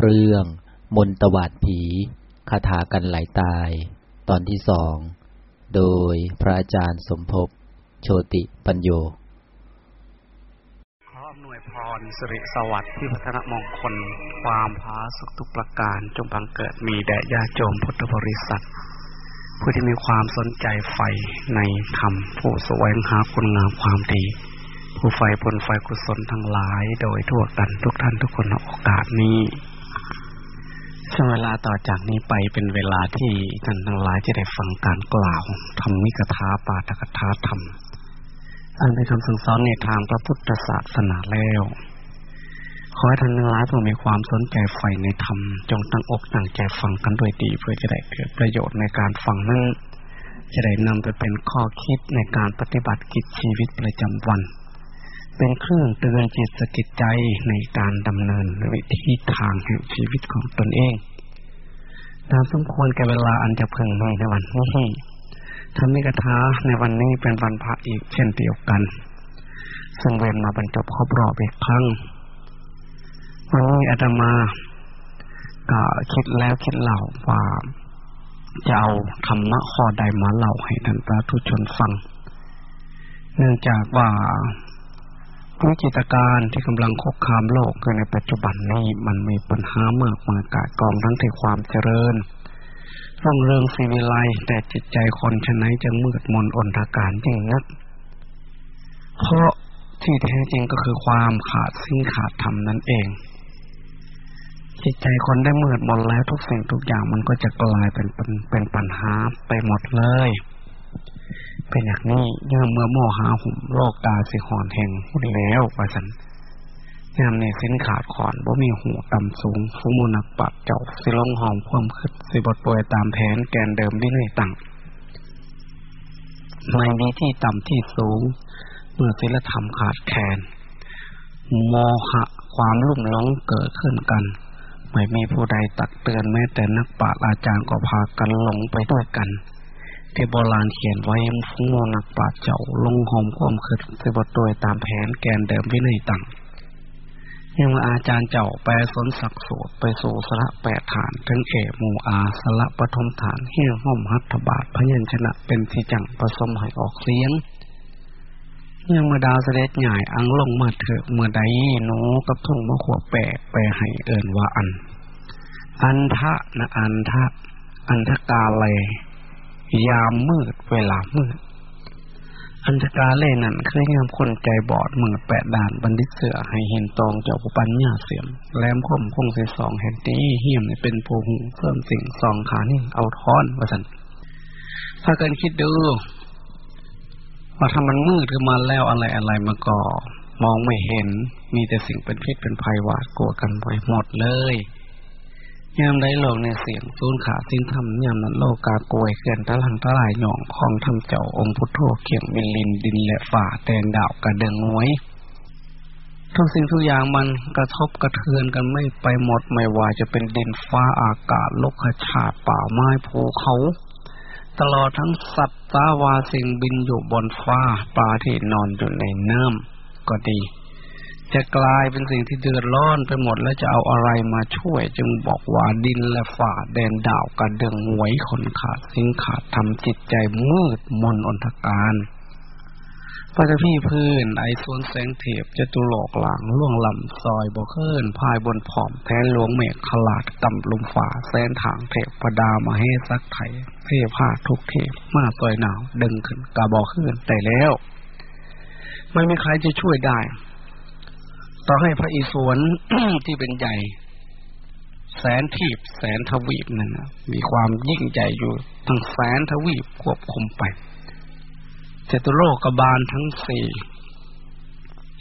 เรื่อง มนตวาดผีคาถากันไหลตาย ตอนที่สอง โดยพระอาจารย์สมภพโชติปัญโยขออำนวยพรสิริสวัสดิ์ที่พัฒนมงคล ความพาสุขทุกประการจงบังเกิดมีแด่ญาติโยมพุทธบริษัทผู้ที่มีความสนใจใฝ่ในธรรมผู้แสวงหาคุณงามความดี ผู้ใฝ่ผลไฟกุศลทั้งหลาย โดยทั่วกันทุกท่านทุกคนในโอกาสนี้ ช่วงเวลาต่อจากนี้ไปเป็นเวลาที่ท่านทั้งหลายจะได้ฟังการกล่าวธรรมิกถาปาฐกถาธรรม อันเป็นคำสั่งสอนในทางพระพุทธศาสนาแล้ว ขอให้ท่านทั้งหลายผู้มีความสนใจใฝ่ในธรรม จงตั้งอกตั้งใจฟังกันด้วยดีเพื่อจะได้เกิดประโยชน์ในการฟังนั้นจะได้นำไปเป็นข้อคิดในการปฏิบัติกิจชีวิตประจำวัน เป็นเครื่องเตือนจิตสกิจใจในการดำเนินวิถีทางแห่งชีวิตของตนเองตามสมควรแก่เวลาอันจะเพิ่งน้อยในวันนี้ธรรมิกถาในวันนี้เป็นวันพระอีกเช่นเดียวกัน ซึ่งเวนมาบรรจบครบรอบอีกครั้ง วันนี้อาตมาก็คิดแล้วคิดเล่าว่าจะเอาธรรมะข้อใดมาเล่าให้ท่านสาธุชนฟัง เนื่องจากว่า วิกฤตการที่กำลังคุกคามโลกในปัจจุบันนี้มันมีปัญหามากมายกายกองทั้งที่ความเจริญร่องเริงสีวิไลแต่จิตใจคนชนะจะมืดมนอนทาการยิ่งนัก เพราะที่แท้จริงก็คือความขาดสิ่งขาดธรรมนั่นเอง จิตใจคนได้มืดมนแล้วทุกสิ่งทุกอย่างมันก็จะกลายเป็นเป็นเป็นปัญหาไปหมดเลย เป็นอย่างนี้เมื่อเมื่อโมหาหุ่มโรคตาสิหอนแห่งหุ่นแล้วว่าสันยามในเส้นขาดขอนบ่มีหูต่ำสูงฟูมูนักปัดเจ้าสิลงหอมความคืดสิบทป่วยตามแผนแกนเดิมวินัยตั้งไม่มีที่ต่ำที่สูง เมื่อศิลธรรมขาดแคลนโมหะความลุ่มหลงเกิดขึ้นกัน ไม่มีผู้ใดตักเตือนแม้แต่นักปราชญ์อาจารย์ก็พากันหลงไปด้วยกัน ที่โบราณเขียนไว้ฟูโมนักปราชญ์เจ้า ลงหอมความคืดสบทปวยตามแผนแกนเดิมวินัยตั้งยังอาจารย์เจ้าแปลสนศักดิ์สูตรไปสู่สระแปดฐานถึงเอมูอาสระปฐมฐานเฮี้ยห้อมหัตถบาทพยัญชนะเป็นที่จังผสมให้ออกเสียงยังมาดาวเสด็จใหญ่อังลงมาเถอะเมื่อใดหนูกับทุ่งมะขวบแปะไปให้เอินว่าอัน อันทะนะอันทะอันทะกาเลย ยามมืดเวลามืด อันตกาเล่นั่นเคยงามคนใจบอดเมือแปดด่านบันดิเสือให้เห็นตองเจ้าปัญญาเสียม แหลมคมคงเสสองแห่งตีเหี่ยมเป็นผู้หูเพิ่มสิ่งสองขานี่เอาท้อนว่าสันถ้าเกินคิดดูว่าถ้ามันมืดขึ้นมาแล้วอะไรอะไรมันก็มองไม่เห็น มีแต่สิ่งเป็นพิษเป็นภัยหวาดกลัวกันไปหมดเลย ยามได้โลกในเสียงสูนขาสิ้นธรรมยามนั้นโลกากวยเกินตะลังตะลายหย่องของทำเจ้าองค์พุทโธเขียงมิลินดินและฝ่าแตนดาวกระเดงงวยทุกสิ่งทุกอย่างมันกระทบกระเทือนกันไม่ไปหมดไม่ว่าจะเป็นดินฟ้าอากาศโลกชาติป่าไม้ภูเขา ตลอดทั้งสัตว์ตาวาสิ่งบินอยู่บนฟ้าปลาที่นอนอยู่ในน้ำก็ดี จะกลายเป็นสิ่งที่เดือดร้อนไปหมดแล้วจะเอาอะไรมาช่วย จึงบอกว่าดินและฝ่าแดนดาวกระเดึงหวยคนขาดสิ่งขาดทำจิตใจมืดมนอนทการพระเจ้าพี่พื้นไอสวนแสงเทพจะตุโลกหลังล่วงลำซอยบกเคินพายบนผอมแทนหลวงเมฆขลาดต่ำลุมฝ่าแสนทางเทพประดามาให้ซักไถเทพาทุกเทพมาซอยหนาว ดึงขึ้นกาบอกขึ้นแต่แล้ว ไม่มีใครจะช่วยได้ ต่อให้พระอิศวรที่เป็นใหญ่ แสนทีบแสนทวีปนั่นนะมีความยิ่งใหญ่อยู่ทั้งแสนทวีปควบคุมไปเจตุโลกบาลทั้งสี่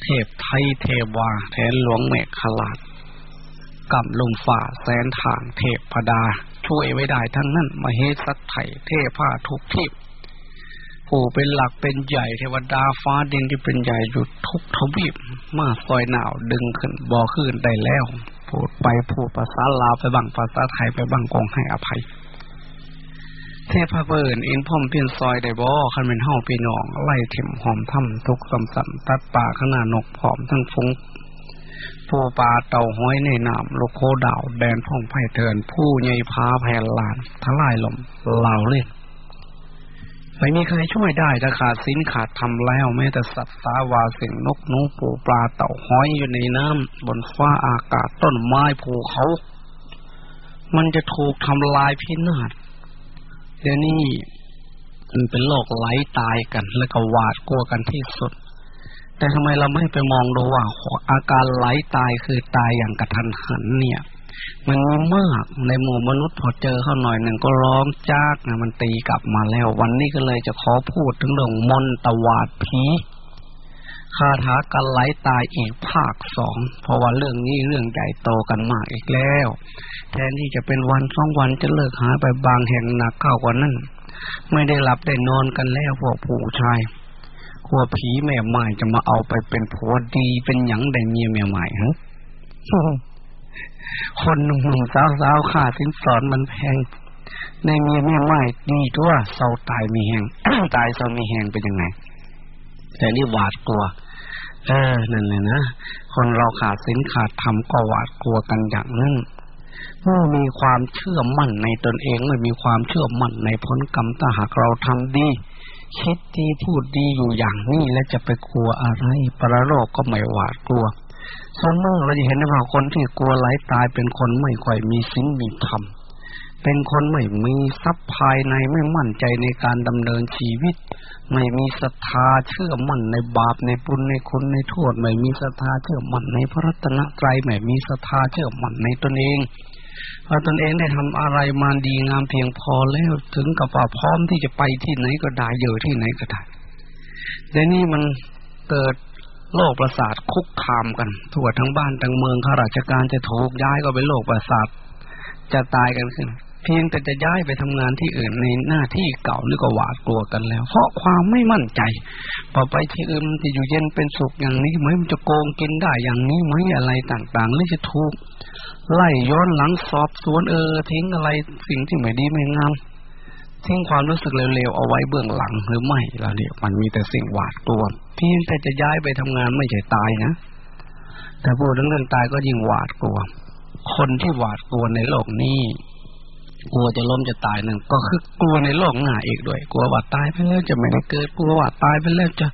เทพไทยเทวาแทนหลวงเมฆขลาดกับลมฝ่าแสนทางเทพพดา ช่วยไว้ได้ทั้งนั้นมาเฮสัตไถเทพาทุกทิพ ผู้เป็นหลักเป็นใหญ่เทวดาฟ้าดินที่เป็นใหญ่อยู่ทุกทวีปมาซอยหนาวดึงขึ้นบ่อขึ้นได้แล้ว พูดไปพูดภาษาลาวไปบังภาษาไทยไปบังกองให้อภัย เทพเปินอินพ่อมเพียนซอยได้บ่คันเป็นเฮาพี่น้องไล่เข็มหอมถ้ำทุกสำสัมตัดป่าขนาดนกผอมทั้งฟุงผู้ปลาเต่าห้อยในน้ำโลโคดาว แดนพ่องไผ่เถินผู้ใหญ่พาแผ่นลานทลายลมเหล่าเล่น ไม่มีใครช่วยได้ถ้าขาดสินขาดทำแล้ว แม้แต่สัตว์สาวาสิ่งนกนูปูปลาเต่าห้อยอยู่ในน้ำบนฟ้าอากาศต้นไม้ภูเขา มันจะถูกทำลายพินาศเดี๋ยวนี้มันเป็นโรคไหลตายกันแล้วก็หวาดกลัวกันที่สุด แต่ทำไมเราไม่ไปมองดูว่าอาการไหลตายคือตายอย่างกระทันหันเนี่ย มันมีมากในหมู่มนุษย์พอเจอเข้าหน่อยหนึ่งก็ร้องจากนะมันตีกลับมาแล้ว วันนี้ก็เลยจะขอพูดถึงเรื่องมนตวาดผีคาถากันไหลตายอีกภาคสองเพราะว่าเรื่องนี้เรื่องใหญ่โตกันมากอีกแล้ว แทนที่จะเป็นวันสองวันจะเลิกหายไปบางแห่งหนักเข้ากว่านั้นไม่ได้หลับได้นอนกันแล้วพวกผู้ชายกลัวผีแม่ไม้จะมาเอาไปเป็นผัวดีเป็นหยังได้เมียแม่ไม้ฮะ คนหนุ่มๆสาวขาสินสอนมันแพง ในเมียแม่ไม้ดีตัวเศร้าตายมีแหงตายเศร้ามีแหงเป็นยังไง แต่นี่หวาดกลัว เออนั่นเลยนะคนเราขาดสินขาดธรรมก็หวาดกลัวกันอย่างนั้นเมื่อมีความเชื่อมั่นในตนเองไม่มีความเชื่อมั่นในผลกรรมถ้าหากเราทำดีคิดดีพูดดีอยู่อย่างนี้แล้วจะไปกลัวอะไร ประโลกก็ไม่หวาดกลัว ส่วนมื่อเราจะเห็นว่าคนที่กลัวไหลตายเป็นคนไม่ค่อยมีศีลมีธรรมเป็นคนไม่มีทรัพย์ภายในไม่มั่นใจในการดำเนินชีวิต ไม่มีศรัทธาเชื่อมั่นในบาปในบุญในคุณในโทษไม่มีศรัทธาเชื่อมั่นในพระรัตนตรัยไม่มีศรัทธาเชื่อมั่นในตนเองว่าตนเองได้ทำอะไรมาดีงามเพียงพอแล้วถึงกับว่าพร้อมที่จะไปที่ไหนก็ได้เยอะที่ไหนก็ได้แต่นี่มันเกิด โรคประสาทคุกคามกัน ทั่วทั้งบ้านทั้งเมืองข้าราชการจะถูกย้ายก็เป็นโรคประสาทจะตายกันขึ้น เพียงแต่จะย้ายไปทำงานที่อื่นในหน้าที่เก่านี่ก็หวาดกลัวกันแล้ว เพราะความไม่มั่นใจพอไปที่อื่นจะอยู่เย็นเป็นสุขอย่างนี้ไหมมันจะโกงกินได้อย่างนี้ไหมอะไรต่างๆหรือจะถูกไล่ย้อนหลังสอบสวนเออทิ้งอะไรสิ่งที่ไม่ดีไม่งาม ทิ้งความรู้สึกเร็วๆเอาไว้เบื้องหลังหรือไม่เราเนี่ยมันมีแต่สิ่งหวาดกลัวเพียงแต่จะย้ายไปทำงานไม่ใช่ตายนะแต่พูดถึงเรื่องตายก็ยิ่งหวาดกลัว คนที่หวาดกลัวในโลกนี้กลัวจะล้มจะตายนั่นก็คือกลัวในโลกหน้าอีกด้วย กลัวว่าตายไปแล้วจะไม่ได้เกิดกลัวว่าตายไปแล้วจะ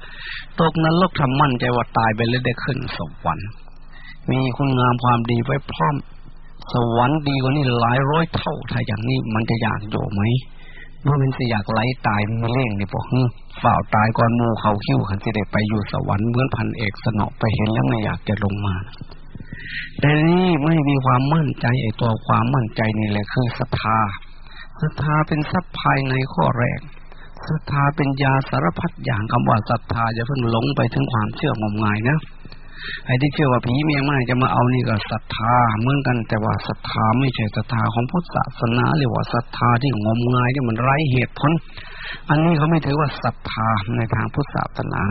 ตกนรกทำมั่นใจว่าตายไปแล้วได้ขึ้นสวรรค์มีคุณงามความดีไว้พร้อม สวรรค์ดีกว่านี้หลายร้อยเท่าถ้าอย่างนี้มันจะอยากอยู่ไหม มื่อมันจะอยากไล่ตายมีเล่งนี่บอกฝ่าตายก่อนมูเขาคิ้วขันสิเดไปอยู่สวรรค์เหมือนพันเอกสนอไปเห็นแล้วไม่อยากจะลงมา แต่นี่ไม่มีความมั่นใจไอ้ตัวความมั่นใจนี่แหละคือศรัทธาศรัทธาเป็นทรัพย์ภายในข้อแรกศรัทธาเป็นยาสารพัดอย่างคำว่าศรัทธาจะเพิ่งหลงไปถึงความเชื่องมงายนะ ไอ้ที่เชื่อว่าผีเมียไม่จะมาเอานี่ก็ศรัทธาเหมือนกัน แต่ว่าศรัทธาไม่ใช่ศรัทธาของพุทธศาสนาเรียว่าศรัทธาที่งมงายที่มันไร้เหตุผล อันนี้เขาไม่ถือว่าศรัทธาในทางพุทธศาสนา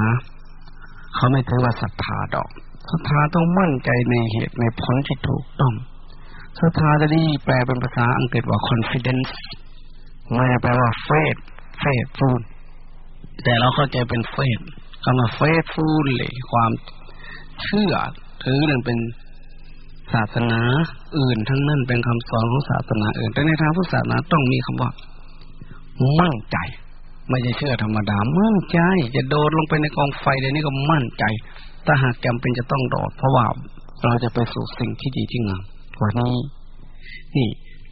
เขาไม่ถือว่าศรัทธาดอกศรัทธาต้องมั่นใจในเหตุในผลที่ถูกต้องศรัทธาจะได้แปลเป็นภาษาอังกฤษว่า confidence ไม่แปลว่า faith faithful แต่เราเข้าใจเป็น faith คำว่า faithful เลยความ เชื่อถือนั่นเป็นศาสนาอื่นทั้งนั้นเป็นคำสอนของศาสนาอื่น แต่ในทางพุทธศาสนาต้องมีคำว่า มั่นใจ ไม่ใช่เชื่อธรรมดา มั่นใจ จะโดดลงไปในกองไฟเดี๋ยวนี้ก็มั่นใจ ถ้าหากจำเป็นจะต้องโดดเพราะว่าเราจะไปสู่สิ่งที่ดีที่งามวันนี้ นี่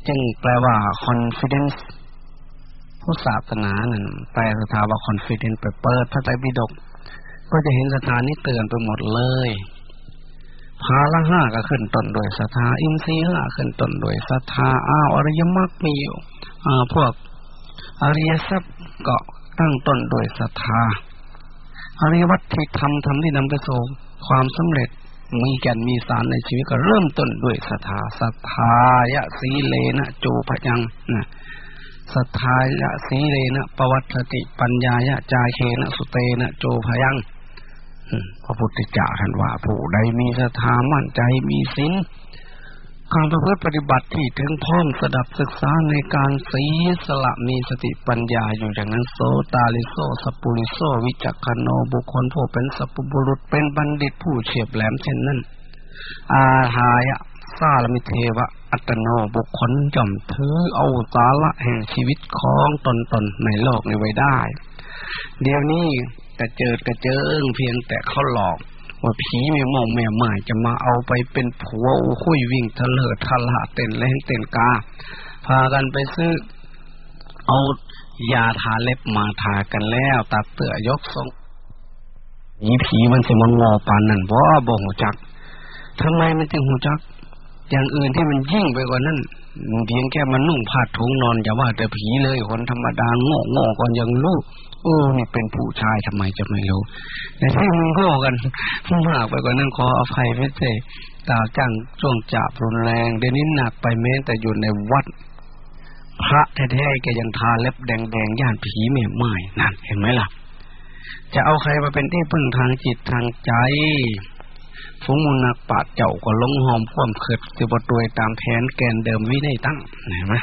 จึงแปลว่า confidence พุทธศาสนานั่นแปลสถาว่า confidence ไปเปิดพระไตรปิฎก ก็จะเห็นสถานนี้เตือนไปหมดเลยพาละห้าก็ขึ้นต้นโดยศรัทธาอินทรีย์ห้าขึ้นต้นโดยศรัทธาอ้าวอริยมรรคมีอยู่อ่าพวกอริยทรัพย์ก็ตั้งต้นโดยศรัทธาอริยวัตที่ทำทำที่นำไปสู่ความสำเร็จมีแก่นมีสารในชีวิตก็เริ่มต้นด้วยศรัทธาศรัทธายะสีเลนะจูพยังนะสัทธายะสีเลนะปวัตติปัญญายะจาเคนะสุเตนะโจพยัง พระพุทธเจ้าท่านว่า ผู้ใดมีศรัทธามั่นใจมีศีลการประพฤติปฏิบัติที่ถึงพร้อมสดับศึกษาในการสีสละมีสติปัญญาอยู่อย่างนั้นโสตาลิโซสปุริโซวิจักขโนบุคคลผู้เป็นสัพบุรุษเป็นบัณฑิตผู้เฉียบแหลมเช่นนั้น อาทายะซาลมิเทวะ อัตโนบุคคลจอมถือเอาสาระแห่งชีวิตของตนตนในโลกนี้ไว้ได้ เดี๋ยวนี้ กระเจิดกระเจิงเพียงแต่เขาหลอก ว่าผีแม่มองแม่หมายจะมาเอาไปเป็นผัวอุ้คุยวิ่งทะเลทะละเต้นแรงเต้นกา พากันไปซื้อ เอายาทาเล็บมาทากันแล้ว ตัดเตื่อยกทรงนีผีมันจะมันงอปานนั่นเพราะบ่หูจักทำไมมันจึงหูจัก อย่างอื่นที่มันยิ่งไปกว่านั้น เพียงแค่มันนุ่งผ้าถุงนอนอย่าว่าแต่ผีเลยคนธรรมดาโง่โง่ก่อนยังรู้โอ้นี่เป็นผู้ชายทำไมจะไม่รู้แต่ที่มึงโง่กันมากไปกว่านั้นขออภัยไม่ใช่ตาจังช่วงจับรุนแรงเดี๋ยวนี้หนักไปแม้แต่อยู่ในวัด พระแท้ๆแกยังทาเล็บแดงๆย่านผีแม่ไม้นั่นเห็นไหมล่ะ จะเอาใครมาเป็นที่พึ่งทางจิตทางใจ ฝูงมุนักปาดเจ้าก็ลงหอมควมเขิดสิบตวยตามแผนแกนเดิมวินัยตั้งเห็นไหม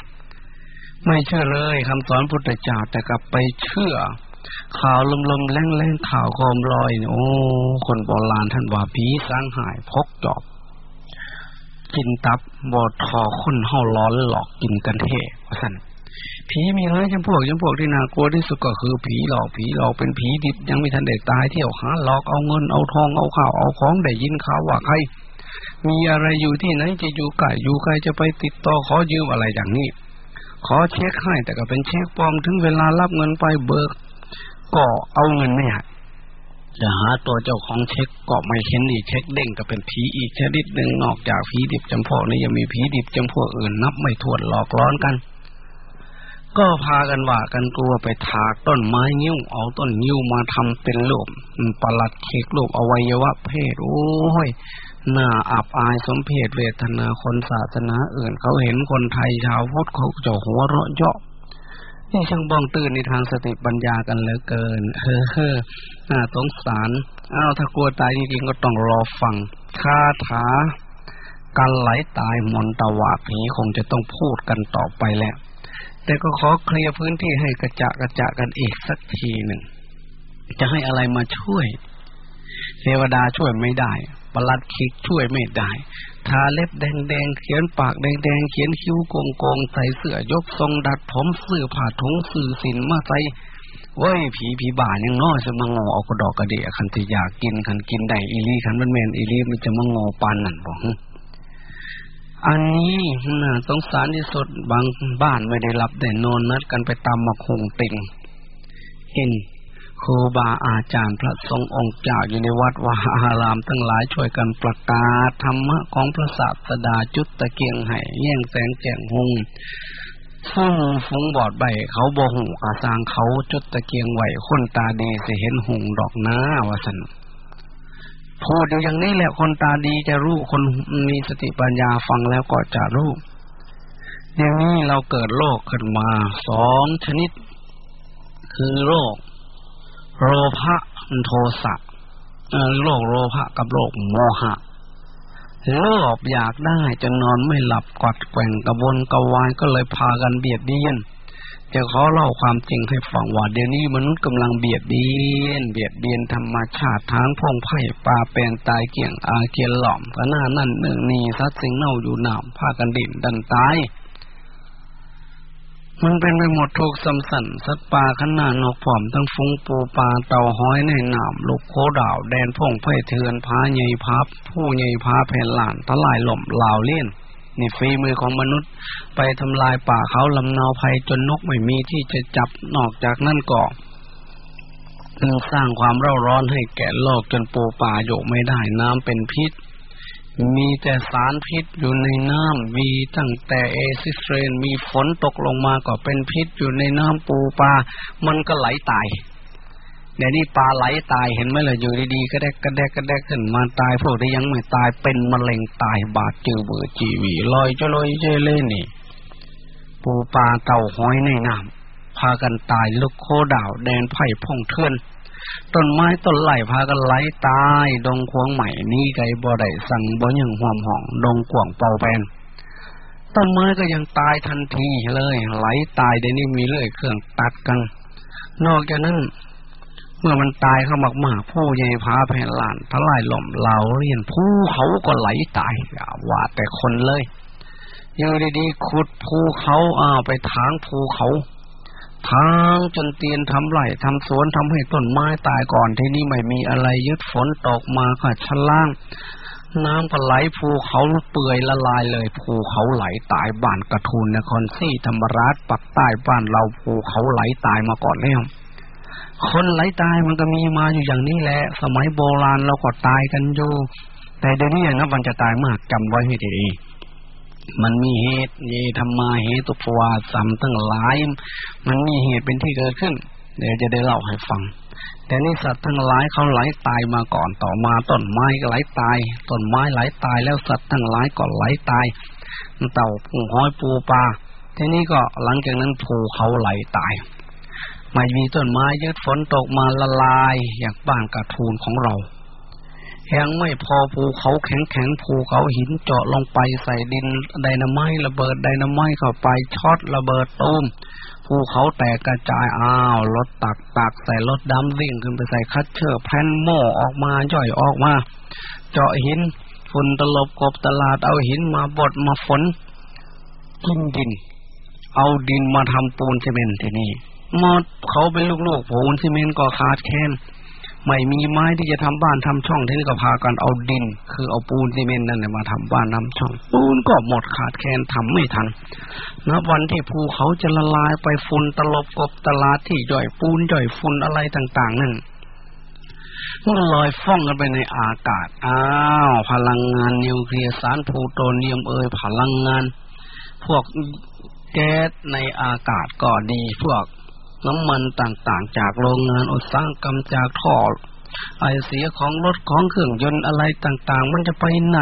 ไม่เชื่อเลยคำสอนพุทธเจ้าแต่กลับไปเชื่อ ข่าวลมลมแรงแรงข่าวโคมลอย โอ้ คนโบราณท่านว่าผีสร้างหายพกจอบ กินตับบอดทอคนเฮาร้อนหลอกกินกันเทว่าสั่น ผีมีหลายจำพวกจำพวกที่น่ากลัวที่สุดก็คือผีหลอกผีหลอกเป็นผีดิบยังไม่ทันได้ตายเที่ยวหาหลอกเอาเงินเอาทองเอาข้าวเอาของได้ยินข่าวว่าใครมีอะไรอยู่ที่ไหนจะอยู่ไกลอยู่ไกลจะไปติดต่อขอยืมอะไรอย่างนี้ ขอเช็คให้แต่ก็เป็นเช็คปลอมถึงเวลารับเงินไปเบิก ก็เอาเงินไม่ให้จะหาตัวเจ้าของเช็คก็ไม่เห็นอีกเช็คเด้งก็เป็นผีอีกชนิดหนึ่งนอกจากผีดิบจำพวกนี้ยังมีผีดิบจำพวกอื่นนับไม่ถ้วนหลอกล้อนกัน ก็พากันว่ากันกลัวไปถากต้นไม้นิ้วเอาต้นนิ้วมาทำเป็นรูปประหลัดเคกรูปอวัยวะเพศ โอ้ยน่าอับอายสมเพศเวทนาคนศาสนาอื่น เขาเห็นคนไทยชาวพุทธเขาจะหัวเราะเยาะนี่ช่างบ้องตื่นในทางสติปัญญากันเหลือเกิน เฮ้อเฮ้อน่าสงสารอ้าวถ้ากลัวตายจริงๆก็ต้องรอฟังคาถาการไหลตายมนตวาผีคงจะต้องพูดกันต่อไปแล้ว แต่ก็ขอเคลียร์พื้นที่ให้กระจะกระจะกันอีกสักทีหนึ่ง จะให้อะไรมาช่วย เทวดาช่วยไม่ได้ ประลัดคิกช่วยไม่ได้ ทาเล็บแดงๆเขียนปากแดงๆเขียนคิ้วโกงๆใส่เสื้อยกทรงดัดผมเสื้อผ้าถุงสื่อสินมาใส่เว้ยผีผีบ่ายังน้อยจะมางอเอากระดอกกระเดียคันที่อยากกินคันกินได้อีลี่คันมันแมนอีลี่มันจะมางอปานนั่นบอก อันนี้น่าสงสารที่สุดบางบ้านไม่ได้รับได้นอนนัดกันไปตามมาคงติงเห็นครูบาอาจารย์พระสงฆ์องค์เจ้าอยู่ในวัดวาอารามทั้งหลายช่วยกันประกาศธรรมะของพระศาสดาจุดตะเกียงไห้แย่งแสงแจ่งหงฟุ้งฟุ้งบอดใบเขาบอหูกาสางเขาจุดตะเกียงไหวคนตาดีจะเห็นหงดอกน้าวสัน พูดอยู่อย่างนี้แหละคนตาดีจะรู้คนมีสติปัญญาฟังแล้วก็จะรู้อย่างนี้เราเกิดโรคขึ้นมาสองชนิด คือโรคโรภะโทสะโรคโรภะกับโรคโมหะโลภอยากได้จะนอนไม่หลับกัดแกว่งกระวนกระวายก็เลยพากันเบียดเบียน จะขอเล่าความจริงให้ฟังว่าเดี๋ยวนี้มนุษย์กำลังเบียดเบียน เบียดเบียนธรรมชาติทางพงไผ่ปลาเป็นตายเกี่ยงอาเกียนหล่อมก็หน้านั่นหนึ่งนี่ซัดสิงเน่าอยู่หนามพากันดิ่นดันตายมันเป็นไปหมดทุกสำสันสัตว์ป่าขนาดนกผอมทั้งฟุ้งปูปลาเต่าห้อยในหนามลูกโคดาว แดนพงไผ่เถือนพาใหญ่พับผู้ใหญ่พาแผ่นหลานทลายหล่มลาวเลี่ยน นี่ฝีมือของมนุษย์ ไปทำลายป่าเขาลำนาภัยจนนกไม่มีที่จะจับนอกจากนั่นก่อสร้างความเร่าร้อนให้แก่โลกจนปูป่าโยกไม่ได้น้ำเป็นพิษ มีแต่สารพิษอยู่ในน้ำมีตั้งแต่เอซิสเรนมีฝนตกลงมาก็เป็นพิษอยู่ในน้ำปูปลามันก็ไหลตาย เดี๋ยวนี้ปลาไหลตายเห็นไหมล่ะอยู่ดีๆก็แดกก็แดกก็แดกขึ้นมาตายพวกที่ยังไม่ตายเป็นมะเร็งตายบาดจือเบือจีวีลอยจะลอยเจเล่นี่ ปูปลาเต่าหอยในน้ำพากันตายลูกโคดาว แดนไผ่พงเทือนต้นไม้ต้นไหลพากันไหลตาย ดงควงใหม่นี่ไกบ่ได้สั่งบ่ยังห่วมห่อง ดงกว่างเป่าแปนต้นไม้ก็ยังตายทันทีเลย ไหลตายเดี๋ยวนี้มีเลื่อยเครื่องตัดกัน นอกจากนั้น เมื่อมันตายเข้ามากผู้ใหญ่พาแผ่นลานทลายหล่มเหลาเรียนภูเขาก็ไหลตายว่าแต่คนเลยยังดีๆขุดภูเขาอ้าวไปทางภูเขาทางจนเตียนทำไร่ทำสวนทำให้ต้นไม้ตายก่อนที่นี่ไม่มีอะไรยึดฝนตกมาก็ชั้นล่าง น้ำก็ไหลภูเขาเปื่อยละลายเลยภูเขาไหลตายบ้านกระทูนนครซี่ธรรมราชปักใต้บ้านเราภูเขาไหลตายมาก่อนแล้ว คนไหลตายมันก็มีมาอยู่อย่างนี้แหละ สมัยโบราณเราก็ตายกันอยู่ แต่เดี๋ยวนี้นะมันจะตายมากจำไว้ให้ดีมันมีเหตุเยธรรมาเหตุภวาสัมตั้งหลาย มันมีเหตุเป็นที่เกิดขึ้น เดี๋ยวจะได้เล่าให้ฟัง แต่นี่สัตว์ทั้งหลายเขาไหลตายมาก่อนต่อมาต้นไม้ก็ไหลตายต้นไม้ไหลตายแล้วสัตว์ทั้งหลายก็ไหลตายเต่าปูห้อยปูปลาทีนี้ก็หลังจากนั้นภูเขาไหลตาย ไม่มีต้นไม้ยึดฝนตกมาละลายอย่างบ้านกระทูนของเรา ยังไม่พอภูเขาแข็งแข็งภูเขาหินเจาะลงไปใส่ดินไดนาไมระเบิดไดนาไมเข้าไปช็อตระเบิดตูมภูเขาแตกกระจายอ้าวรถตักตักใส่รถดำวิ่งขึ้นไปใส่คัดเชือกแผ่นโม่ออกมาย่อยออกมา เจาะหินฝุ่นตลบกบตลาดเอาหินมาบดมาฝนกินดิน เอาดินมาทำปูนซีเมนต์ที่นี่ หมดเขาเป็นลูกๆปูนซีเมนต์ก็ขาดแคลนไม่มีไม้ที่จะทำบ้านทำช่องที่นี่ก็พากันเอาดิน คือเอาปูนซีเมนต์นั่นแหละมาทำบ้านทำช่อง ปูนก็หมดขาดแคลนทำไม่ทันนับวันที่ภูเขาจะละลายไปฝุ่นตลบกบตลาดที่ย่อยปูนย่อยฝุ่นอะไรต่าง ๆ นั่นมันลอยฟ่องกันไปในอากาศ อ้าว พลังงานนิวเคลียร์สารพลูโตเนียมเอยพลังงาน พวกแก๊สในอากาศก็ดี พวก น้ำมันต่างๆ จากโรงงานอุตสาหกรรมจากท่อไอเสียของรถของเครื่องยนต์อะไรต่างๆ มันจะไปไหน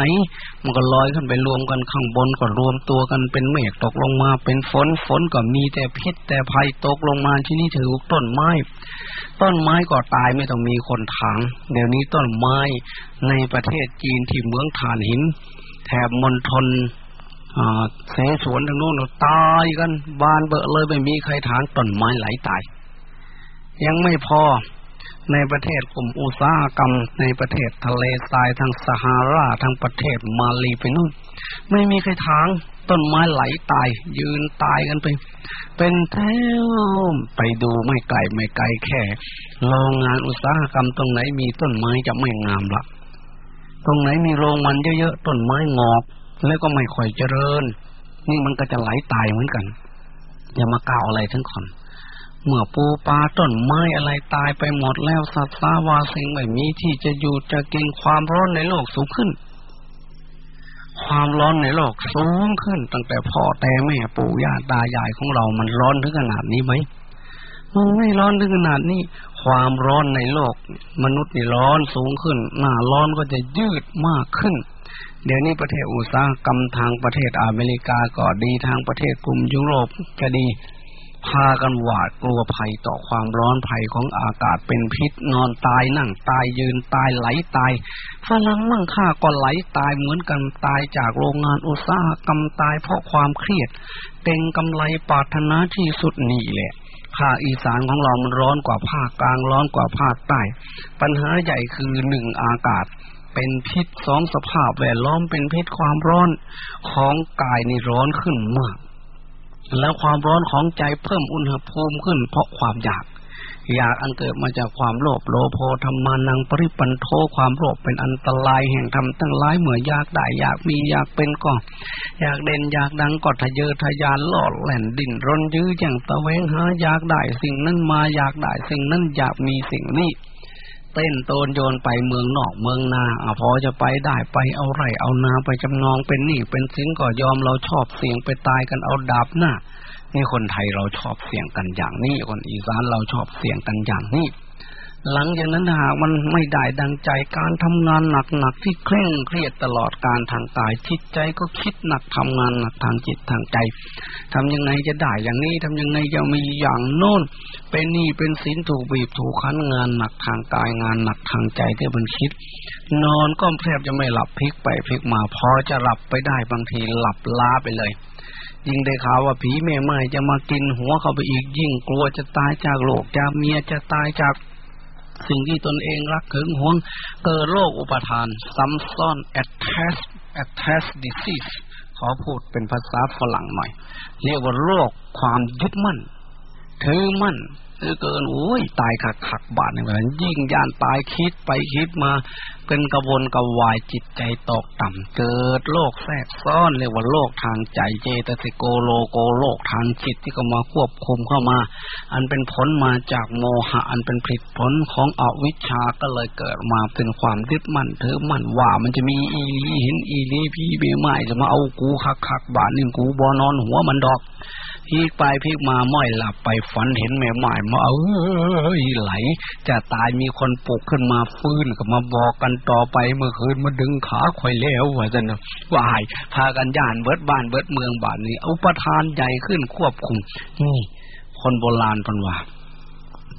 มันก็ลอยขึ้นไปรวมกันข้างบนก็รวมตัวกันเป็นเมฆตกลงมาเป็นฝนฝนก็มีแต่พิษแต่ภัยตกลงมาที่นี่ถือต้นไม้ ต้นไม้ก็ตายไม่ต้องมีคนถางเดี๋ยวนี้ต้นไม้ในประเทศจีนที่เมืองฐานหิน แถบมณฑล เสสวนทางโน้นตายกัน บานเบอะเลยไม่มีใครถางต้นไม้ไหลตาย ยังไม่พอในประเทศกลุ่มอุตสาหกรรม ในประเทศทะเลทรายทางสหาราทางประเทศมาลีไปนู่น ไม่มีใครถางต้นไม้ไหลตาย ยืนตายกันไป เป็นแถวไปดูไม่ไกลไม่ไกลแค่โรงงานอุตสาหกรรมตรงไหนมีต้นไม้จะไม่งามละตรงไหนมีโรงมันเยอะๆต้นไม้งอก แล้วก็ไม่ค่อยเจริญ นี่มันก็จะไหลตายเหมือนกัน อย่ามากล่าวอะไรทั้งคนเมื่อปูปลาต้นไม้อะไรตายไปหมดแล้วสัตว์สาวาสิ่งไม่มีที่จะอยู่จะกินความร้อนในโลกสูงขึ้น ความร้อนในโลกสูงขึ้น ตั้งแต่พ่อแต่แม่ปู่ย่าตายายของเรามันร้อนถึงขนาดนี้ไหมมันไม่ร้อนถึงขนาดนี้ ความร้อนในโลก มนุษย์นี่ร้อนสูงขึ้น หน้าร้อนก็จะยืดมากขึ้น เดี๋ยวนี้ประเทศอุตสาหกรรมทางประเทศอเมริกาก็ดีทางประเทศกลุ่มยุโรปก็ดีพากันหวาดกลัวภัยต่อความร้อนภัยของอากาศเป็นพิษนอนตายนั่งตายยืนตายไหลตายฝรั่งมั่งค่าก็ไหลตายเหมือนกันตายจากโรงงานอุตสาหกรรมตายเพราะความเครียดเป็นกำไรปาถนาที่สุดนี่แหละภาคอีสานของเรามันร้อนกว่าภาคกลางร้อนกว่าภาคใต้ ปัญหาใหญ่คือหนึ่งอากาศ เป็นพิษสองสภาพแวดล้อมเป็นพิษความร้อนของกายนี่ร้อนขึ้นมาก แล้วความร้อนของใจเพิ่มอุณหภูมิขึ้น เพราะความอยากอยากอันเกิดมาจากความโลภโลภธรรมานังปริปันโทความโลภเป็นอันตรายแห่งธรรมตั้งหลายเหมื่ออยากได้อยากมีอยากเป็นก็อยากเด่นอยากดังก็ทะเยอทะยานหลอดแหล่นดินรนยื้อย่งตะเวงหาอยากได้สิ่งนั้นมาอยากได้สิ่งนั้นอยากมีสิ่งนี้ เต้นโตนโยนไปเมืองนอกเมืองนาอพอจะไปได้ไปเอาไรเอานาไปจำนองเป็นหนี้เป็นสินก็ยอมเราชอบเสี่ยงไปตายกันเอาดาบหน้านี่คนไทยเราชอบเสี่ยงกันอย่างนี้คนอีสานเราชอบเสี่ยงกันอย่างนี้ หลังจากนั้นหากมันไม่ได้ดังใจการทำงานหนักๆที่เคร่งเครียดตลอดการทางกายจิตใจก็คิดหนักทำงานหนักทางจิตทางใจทำยังไงจะได้อย่างนี้ทำยังไงจะมีอย่างโน้นเป็นนี่เป็นสินถูกบีบถูกคั้นงานหนักทางกายงานหนักทางใจที่มันคิด นอนก็แทบจะไม่หลับพลิกไปพลิกมาพอจะหลับไปได้บางทีหลับล้าไปเลยยิ่งได้ข่าวว่าผีแม่ไม้จะมากินหัวเขาไปอีกยิ่งกลัวจะตายจากโรคจะเมียจะตายจาก สิ่งที่ตนเองรักถึงห่วง เกิดโรคอุปทาน ซ้ำซ้อน attach attach disease ขอพูดเป็นภาษาฝรั่งหน่อย เรียกว่าโรคความยึดมั่น ถือมั่น เออเกินโอ้ยตายขักขักบาดเนี่ยมันยิ่งย่านตายคิดไปคิดมาเป็นกระวนกระวายจิตใจตกต่ำเกิดโรคแทรกซ้อนเรียกว่าโรคทางใจเจตสิโกโลโกโรคทางจิตที่ก็มาควบคุมเข้ามา อันเป็นผลมาจากโมหะ อันเป็นผลผลของอวิชชาก็เลยเกิดมาเป็นความยึดมั่นถือมั่นว่ามันจะมีอีลีเห็นอีลีพี่เบไม่จะมาเอากูคักคักบาดนี่กูบอนอนหัวมันดอก พีกไปพีกมาม้อยหลับไปฝันเห็นแม่ไมายมาเอ้ยไหล จะตายมีคนปลุกขึ้นมาฟื้นก็มาบอกกันต่อไปเมื่อคืนมาดึงขาข่อยแล้วว่าจะนะวายพากันย่านเบิดบ้านเบิดเมืองบ้านนี้อุปทานใหญ่ขึ้นควบคุมนี่คนโบราณพันว่า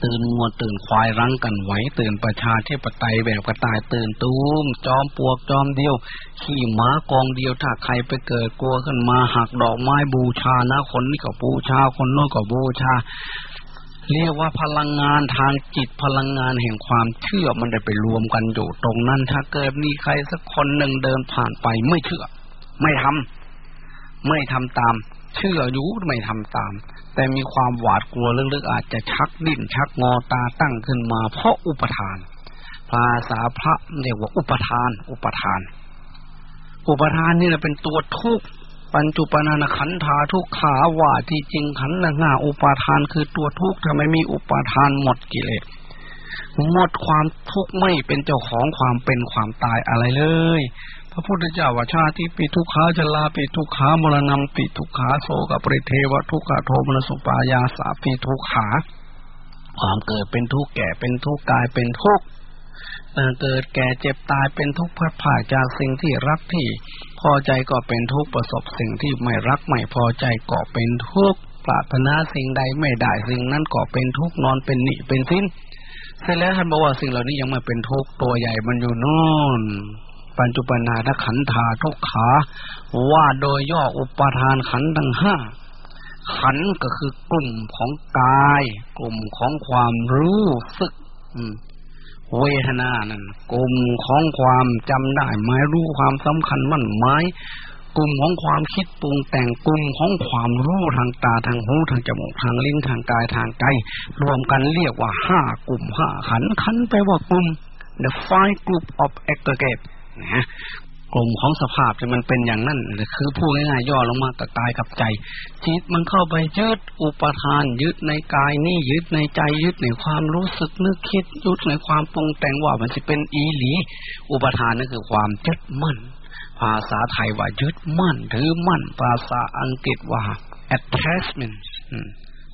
ตื่นงัวตื่นควายรั้งกันไว้ตื่นประชาธิปไตยแบบกระต่ายตื่นตูมจอมปวกจอมเดียว ขี่ม้ากองเดียวถ้าใครไปเกิดกลัวขึ้นมาหักดอกไม้บูชานะคนนี้ก็บูชาคนโน้นก็บูชา เรียกว่าพลังงานทางจิตพลังงานแห่งความเชื่อมันได้ไปรวมกันอยู่ตรงนั้น ถ้าเกิดมีใครสักคนหนึ่งเดินผ่านไปไม่เชื่อ ไม่ทำไม่ทำตาม เชื่ออยู่ไม่ทำตาม แต่มีความหวาดกลัวลึกๆอาจจะชักดิ้นชักงอตาตั้งขึ้นมา เพราะอุปทาน ภาษาพระเรียกว่าอุปทาน อุปทาน อุปทานนี่แหละเป็นตัวทุกข์ปัญจุปนานขันธาทุกขาว่าที่จริงขันธ์ง่าอุปทานคือตัวทุกข์ทำไมมีอุปทานหมดกิเลสหมดความทุกข์ไม่เป็นเจ้าของความเป็นความตายอะไรเลย พระพุทธเจ้าว่าชาติปิทุกขาจะลาปิทุกขามรณะปิทุกขาโสกับปริเทวทุกขโทมนสุปายาสาปิทุกขาความเกิดเป็นทุกข์แก่เป็นทุกข์กายเป็นทุกข์เกิดแก่เจ็บตายเป็นทุกข์พัดผ่าจากสิ่งที่รักที่พอใจก็เป็นทุกข์ประสบสิ่งที่ไม่รักไม่พอใจก็เป็นทุกข์ปรารถนาสิ่งใดไม่ได้สิ่งนั้นก็เป็นทุกข์นอนเป็นหนิเป็นสิ้นเสร็จแล้วท่านบอกว่าสิ่งเหล่านี้ยังไม่เป็นทุกข์ตัวใหญ่มันอยู่นู่น ปัญจุปนาทขันธาทุกขาว่าโดยย่ออุปทานขันทั้งห้าขันก็คือกลุ่มของกาย กลุ่มของความรู้สึกเวทนานั่นกลุ่มของความจำได้หมายรู้ความสำคัญมั่นหมายกลุ่มของความคิดปรุงแต่งกลุ่มของความรู้ทางตาทางหูทางจมูกทางลิ้นทางกายทางใจรวมกันเรียกว่าห้ากลุ่มห้าขันขันแปลว่ากลุ่ม the five group of aggregate นะกลุ่มของสภาพที่มันเป็นอย่างนั้นคือพูดง่ายๆย่อลงมากับกายกับใจ จิตมันเข้าไปยึดอุปทาน ยึดในกายนี่ยึดในใจยึดในความรู้สึกนึกคิดยึดในความปรุงแต่งว่ามันจะเป็นอีหลี อุปทานนั่นคือความยึดมั่น ภาษาไทยว่ายึดมั่นถือมั่น ภาษาอังกฤษว่า attachment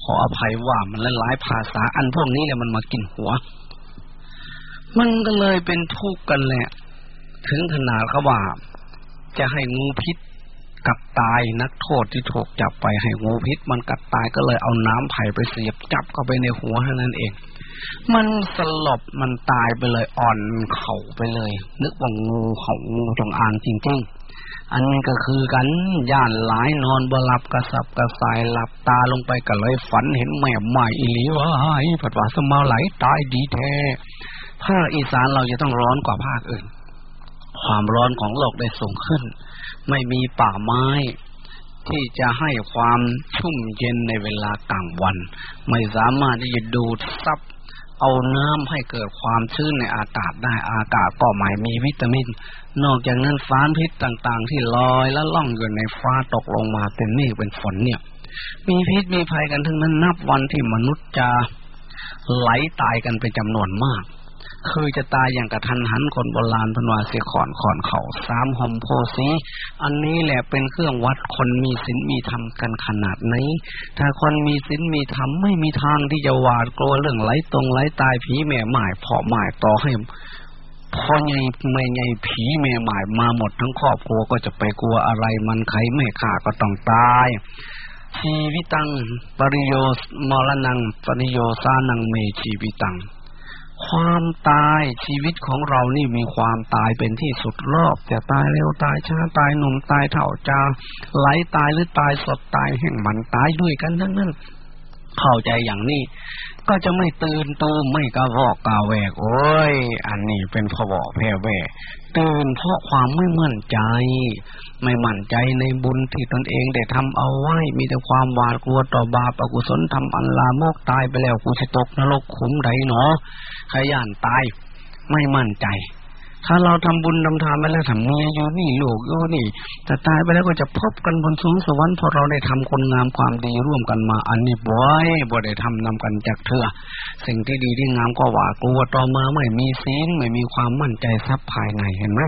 ขออภัยว่ามันหลายภาษาอันพวกนี้แหละมันมากินหัว มันก็เลยเป็นทุกข์กันแหละ ถึงขนาดเขาว่า จะให้งูพิษกัดตายนักโทษที่ถูกจับไปให้งูพิษ มันกัดตายก็เลยเอาน้ำไผ่ไปเสียบจับเข้าไปในหัวเท่านั้นเอง มันสลบมันตายไปเลยอ่อนเข่าไปเลย นึกว่างูเขางูจงอางจริงๆ อันนี้ก็คือกันย่านหลายนอนบลับกระสับกระส่ายหลับตาลงไปก็เลยฝันเห็นแม่ใหม่อิลีว่าไอ้ผัดว่าสมาไหลตายดีแท้ภาคอีสานเราจะต้องร้อนกว่าภาคอื่น ความร้อนของโลกได้สูงขึ้น ไม่มีป่าไม้ ที่จะให้ความชุ่มเย็นในเวลากลางวัน ไม่สามารถที่จะดูดซับเอาน้ำให้เกิดความชื้นในอากาศได้อากาศก็ไม่มีวิตามิน นอกจากนั้นฟ้าพิษต่างๆ ที่ลอยและล่องอยู่ในฟ้าตกลงมาเป็นนี่เป็นฝนเนี่ย มีพิษมีภัยกันทั้งนั้นนับวันที่มนุษย์จะไหลตายกันเป็นจำนวนมาก คือจะตายอย่างกระทันหันคนโบราณพนวาเสียขอนขอนเขาสามหอมโพสีอันนี้แหละเป็นเครื่องวัดคนมีศีลมีธรรมกันขนาดไหนถ้าคนมีศีลมีธรรมไม่มีทางที่จะหวาดกลัวเรื่องไหลตรงไหลตายผีแม่หมายเพาะหมายต่อให้พอใหญ่แม่ใหญ่ผีแม่หมายมาหมดทั้งครอบครัวก็จะไปกลัวอะไรมันใครไม่ฆ่าก็ต้องตายชีวิตังปริโยมรณังปริโยสานังเมชีวิตัง ความตายชีวิตของเรานี่มีความตายเป็นที่สุดรอบจะตายเร็วตายช้าตายหนุ่มตายเถ่าจาไหลตายหรือตายสดตายแห่งมันตายด้วยกันทั้งนั้น เข้าใจอย่างนี้ ก็จะไม่ตื่นตูมไม่กระวอกกาแวก โอ้ย อันนี้เป็นพบอกแพ่แวตื่นเพราะความไม่มั่นใจ ไม่มั่นใจในบุญที่ตนเองได้ทำเอาไว้ มีแต่ความหวาดกลัวต่อบาปอกุศลทำอันลามกตายไปแล้วกูจะตกนรกขุมใดหนอขยันตาย ไม่มั่นใจ ถ้าเราทำบุญทำทานไปแล้วทำเมียอยู่นี่ลูกอยู่นี่ แต่ตายไปแล้วก็จะพบกันบนสูงสวรรค์พอเราได้ทำคนงามความดีร่วมกันมา อันนี้บ่อยบ่ได้ทำนำกันจากเถอสิ่งที่ดีที่งามก็หวากลัวต่อมาไม่มีศีลไม่มีความมั่นใจทรัพย์ภายในเห็นไหม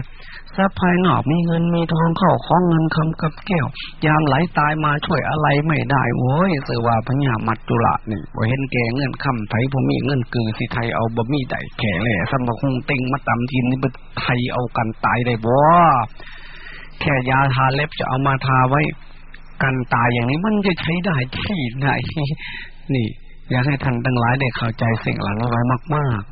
ทรัพย์ภายนอกมีเงินมีทองเข้าของเงินคำกับแก้ว ยามไหลตายมาช่วยอะไรไม่ได้โว้ยเสือว่าพญามัจจุระนี่บ่เห็นแก่เงินคำไผผมมีเงินกือสิไทยเอาบะมี่ได้แข่แหล่สมคงติงมาตำทีนี่เป็นไทยเอากันตายได้บ่แค่ยาทาเล็บจะเอามาทาไว้กันตายอย่างนี้มันจะใช้ได้ที่ไหนนี่ อยากให้ท่านทั้งหลายได้เข้าใจสิ่งหลังไว้มาก ๆ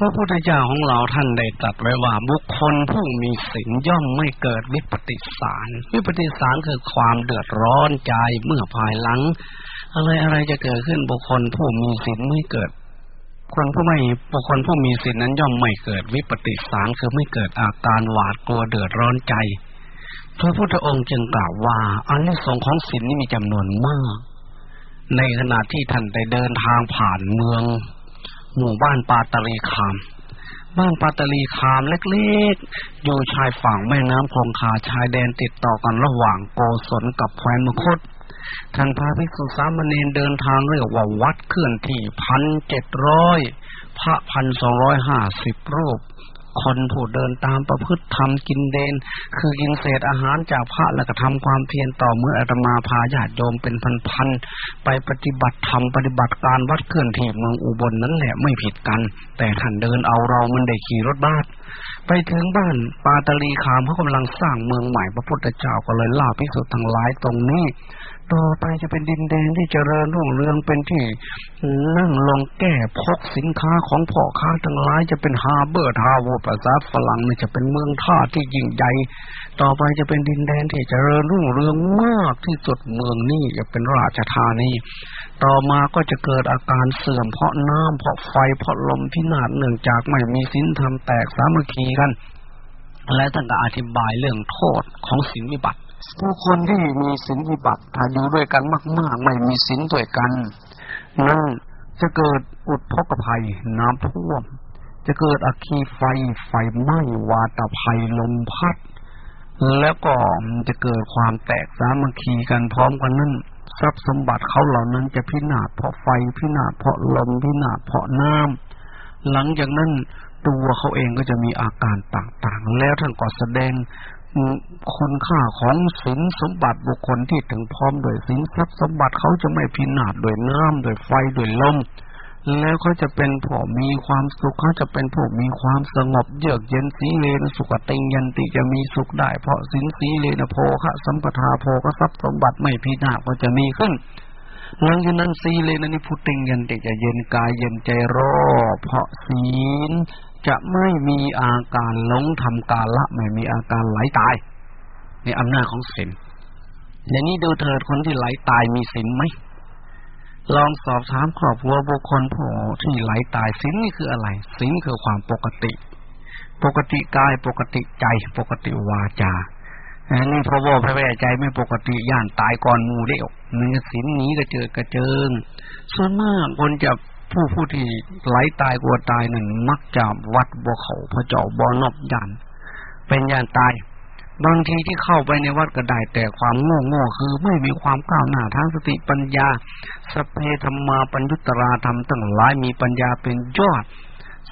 พระพุทธเจ้าของเราท่านได้ตรัสไว้ว่าบุคคลผู้มีศีลย่อมไม่เกิดวิปฏิสารวิปฏิสารคือความเดือดร้อนใจเมื่อภายหลัง อะไรอะไรจะเกิดขึ้นบุคคลผู้มีศีลไม่เกิด คนผู้ไม่บุคคลผู้มีศีลนั้นย่อมไม่เกิดวิปฏิสารคือไม่เกิดอาการหวาดกลัวเดือดร้อนใจ พระพุทธองค์จึงกล่าวว่าอันนี้สงของศีลนี้มีจำนวนมาก ในขณะที่ท่านได้เดินทางผ่านเมือง หมู่บ้านปาตลีคาม บ้านปาตลีคามเล็กๆ อยู่ชายฝั่งแม่น้ำคงคาชายแดนติดต่อกันระหว่างโกศลกับแคว้นมคตท่านพระภิกษุสามเณรเดินทางเรียกว่าวัดเคลื่อนที่พันเจ็ดร้อยพระพันสองร้อยห้าสิบรูป คนผู้เดินตามประพฤติธรรมกินเดน คือกินเศษอาหารจากพระแล้วก็ทำความเพียรต่อเมื่ออาตมาพาญาติโยมเป็นพันๆไปปฏิบัติธรรมปฏิบัติการวัดเคลื่อนที่เมืองอุบลนนั้นแหละไม่ผิดกัน แต่ท่านเดินเอาเรามันได้ขี่รถบ้านไปถึงบ้านปาตลีคามเขากำลังสร้างเมืองใหม่พระพุทธเจ้าก็เลยล่าพิสุทธิ์ทั้งหลายตรงนี้ ต่อไปจะเป็นดินแดนที่เจริญรุ่งเรืองเป็นที่นั่งลงแก้พกสินค้าของพ่อค้าทั้งหลายจะเป็นฮาเบอร์ทาวภาษาฝรั่งนี่จะเป็นเมืองท่าที่ยิ่งใหญ่ต่อไปจะเป็นดินแดนที่เจริญรุ่งเรืองมากที่สุดเมืองนี้จะเป็นราชธานีต่อมาก็จะเกิดอาการเสื่อมเพราะน้ำเพราะไฟเพราะลมพินาศเนื่องจากไม่มีศีลธรรมแตกสามัคคีกัน และท่านก็อธิบายเรื่องโทษของศีลวิบัติ ผู้คนที่มีศีลวิบัติถ้าอยู่ด้วยกันมาก ๆ ไม่มีศีลด้วยกัน นั่นจะเกิดอุดทกภัย น้ำท่วม จะเกิดอัคคีไฟไฟไหม้วาตภัยลมพัด แล้วก็จะเกิดความแตกสามัคคีกันพร้อมกันนั่นทรัพย์สมบัติเขาเหล่านั้นจะพินาศเพราะไฟพินาศเพราะลมพินาศเพราะน้ำหลังจากนั้นตัวเขาเองก็จะมีอาการต่างๆ แล้วท่านก็แสดง คุณค่าของสินสมบัติบุคคลที่ถึงพร้อมโดยสินทรัพย์สมบัติเขาจะไม่พินาศโดยน้ำโดยไฟโดยลมแล้วเขาจะเป็นผู้มีความสุขเขาจะเป็นผู้มีความสงบเยือกเย็นสีเลนสุขติงยันติจะมีสุขได้ เพราะสินสีเลนโพคะสัมปทาโพก็ทรัพย์สมบัติไม่พินาศก็จะมีขึ้นหลังจากนั้นสีเลนนิพุติงยันติจะเย็นกายเย็นใจรอเพราะศีล จะไม่มีอาการหลงทำกาละไม่มีอาการไหลตายในอำนาจของศีลอย่างนี้ดูเถิดคนที่ไหลตายมีศีลไหมลองสอบถามครอบครัวบุคคลผู้ที่ไหลตายศีลนี่คืออะไรศีลคือความปกติ ปกติกายปกติใจปกติวาจาอันนี้พอบอกพระแม่ใจไม่ปกติย่านตายก่อนมูเดียวเนื้อศีลนี้ก็เจอกระเจิงส่วนมากคนจะ ผู้ผู้ที่ไหลตายกลัวตายนั่นมักจะวัดบ่เขาพระเจ้าบ่อนอบยันเป็นยานตาย บางทีที่เข้าไปในวัดก็ได้แต่ความโง่โง่คือไม่มีความก้าวหน้าทางสติปัญญาสเพธรรมาปัญญุตราธรรมตั้งหลายมีปัญญาเป็นยอด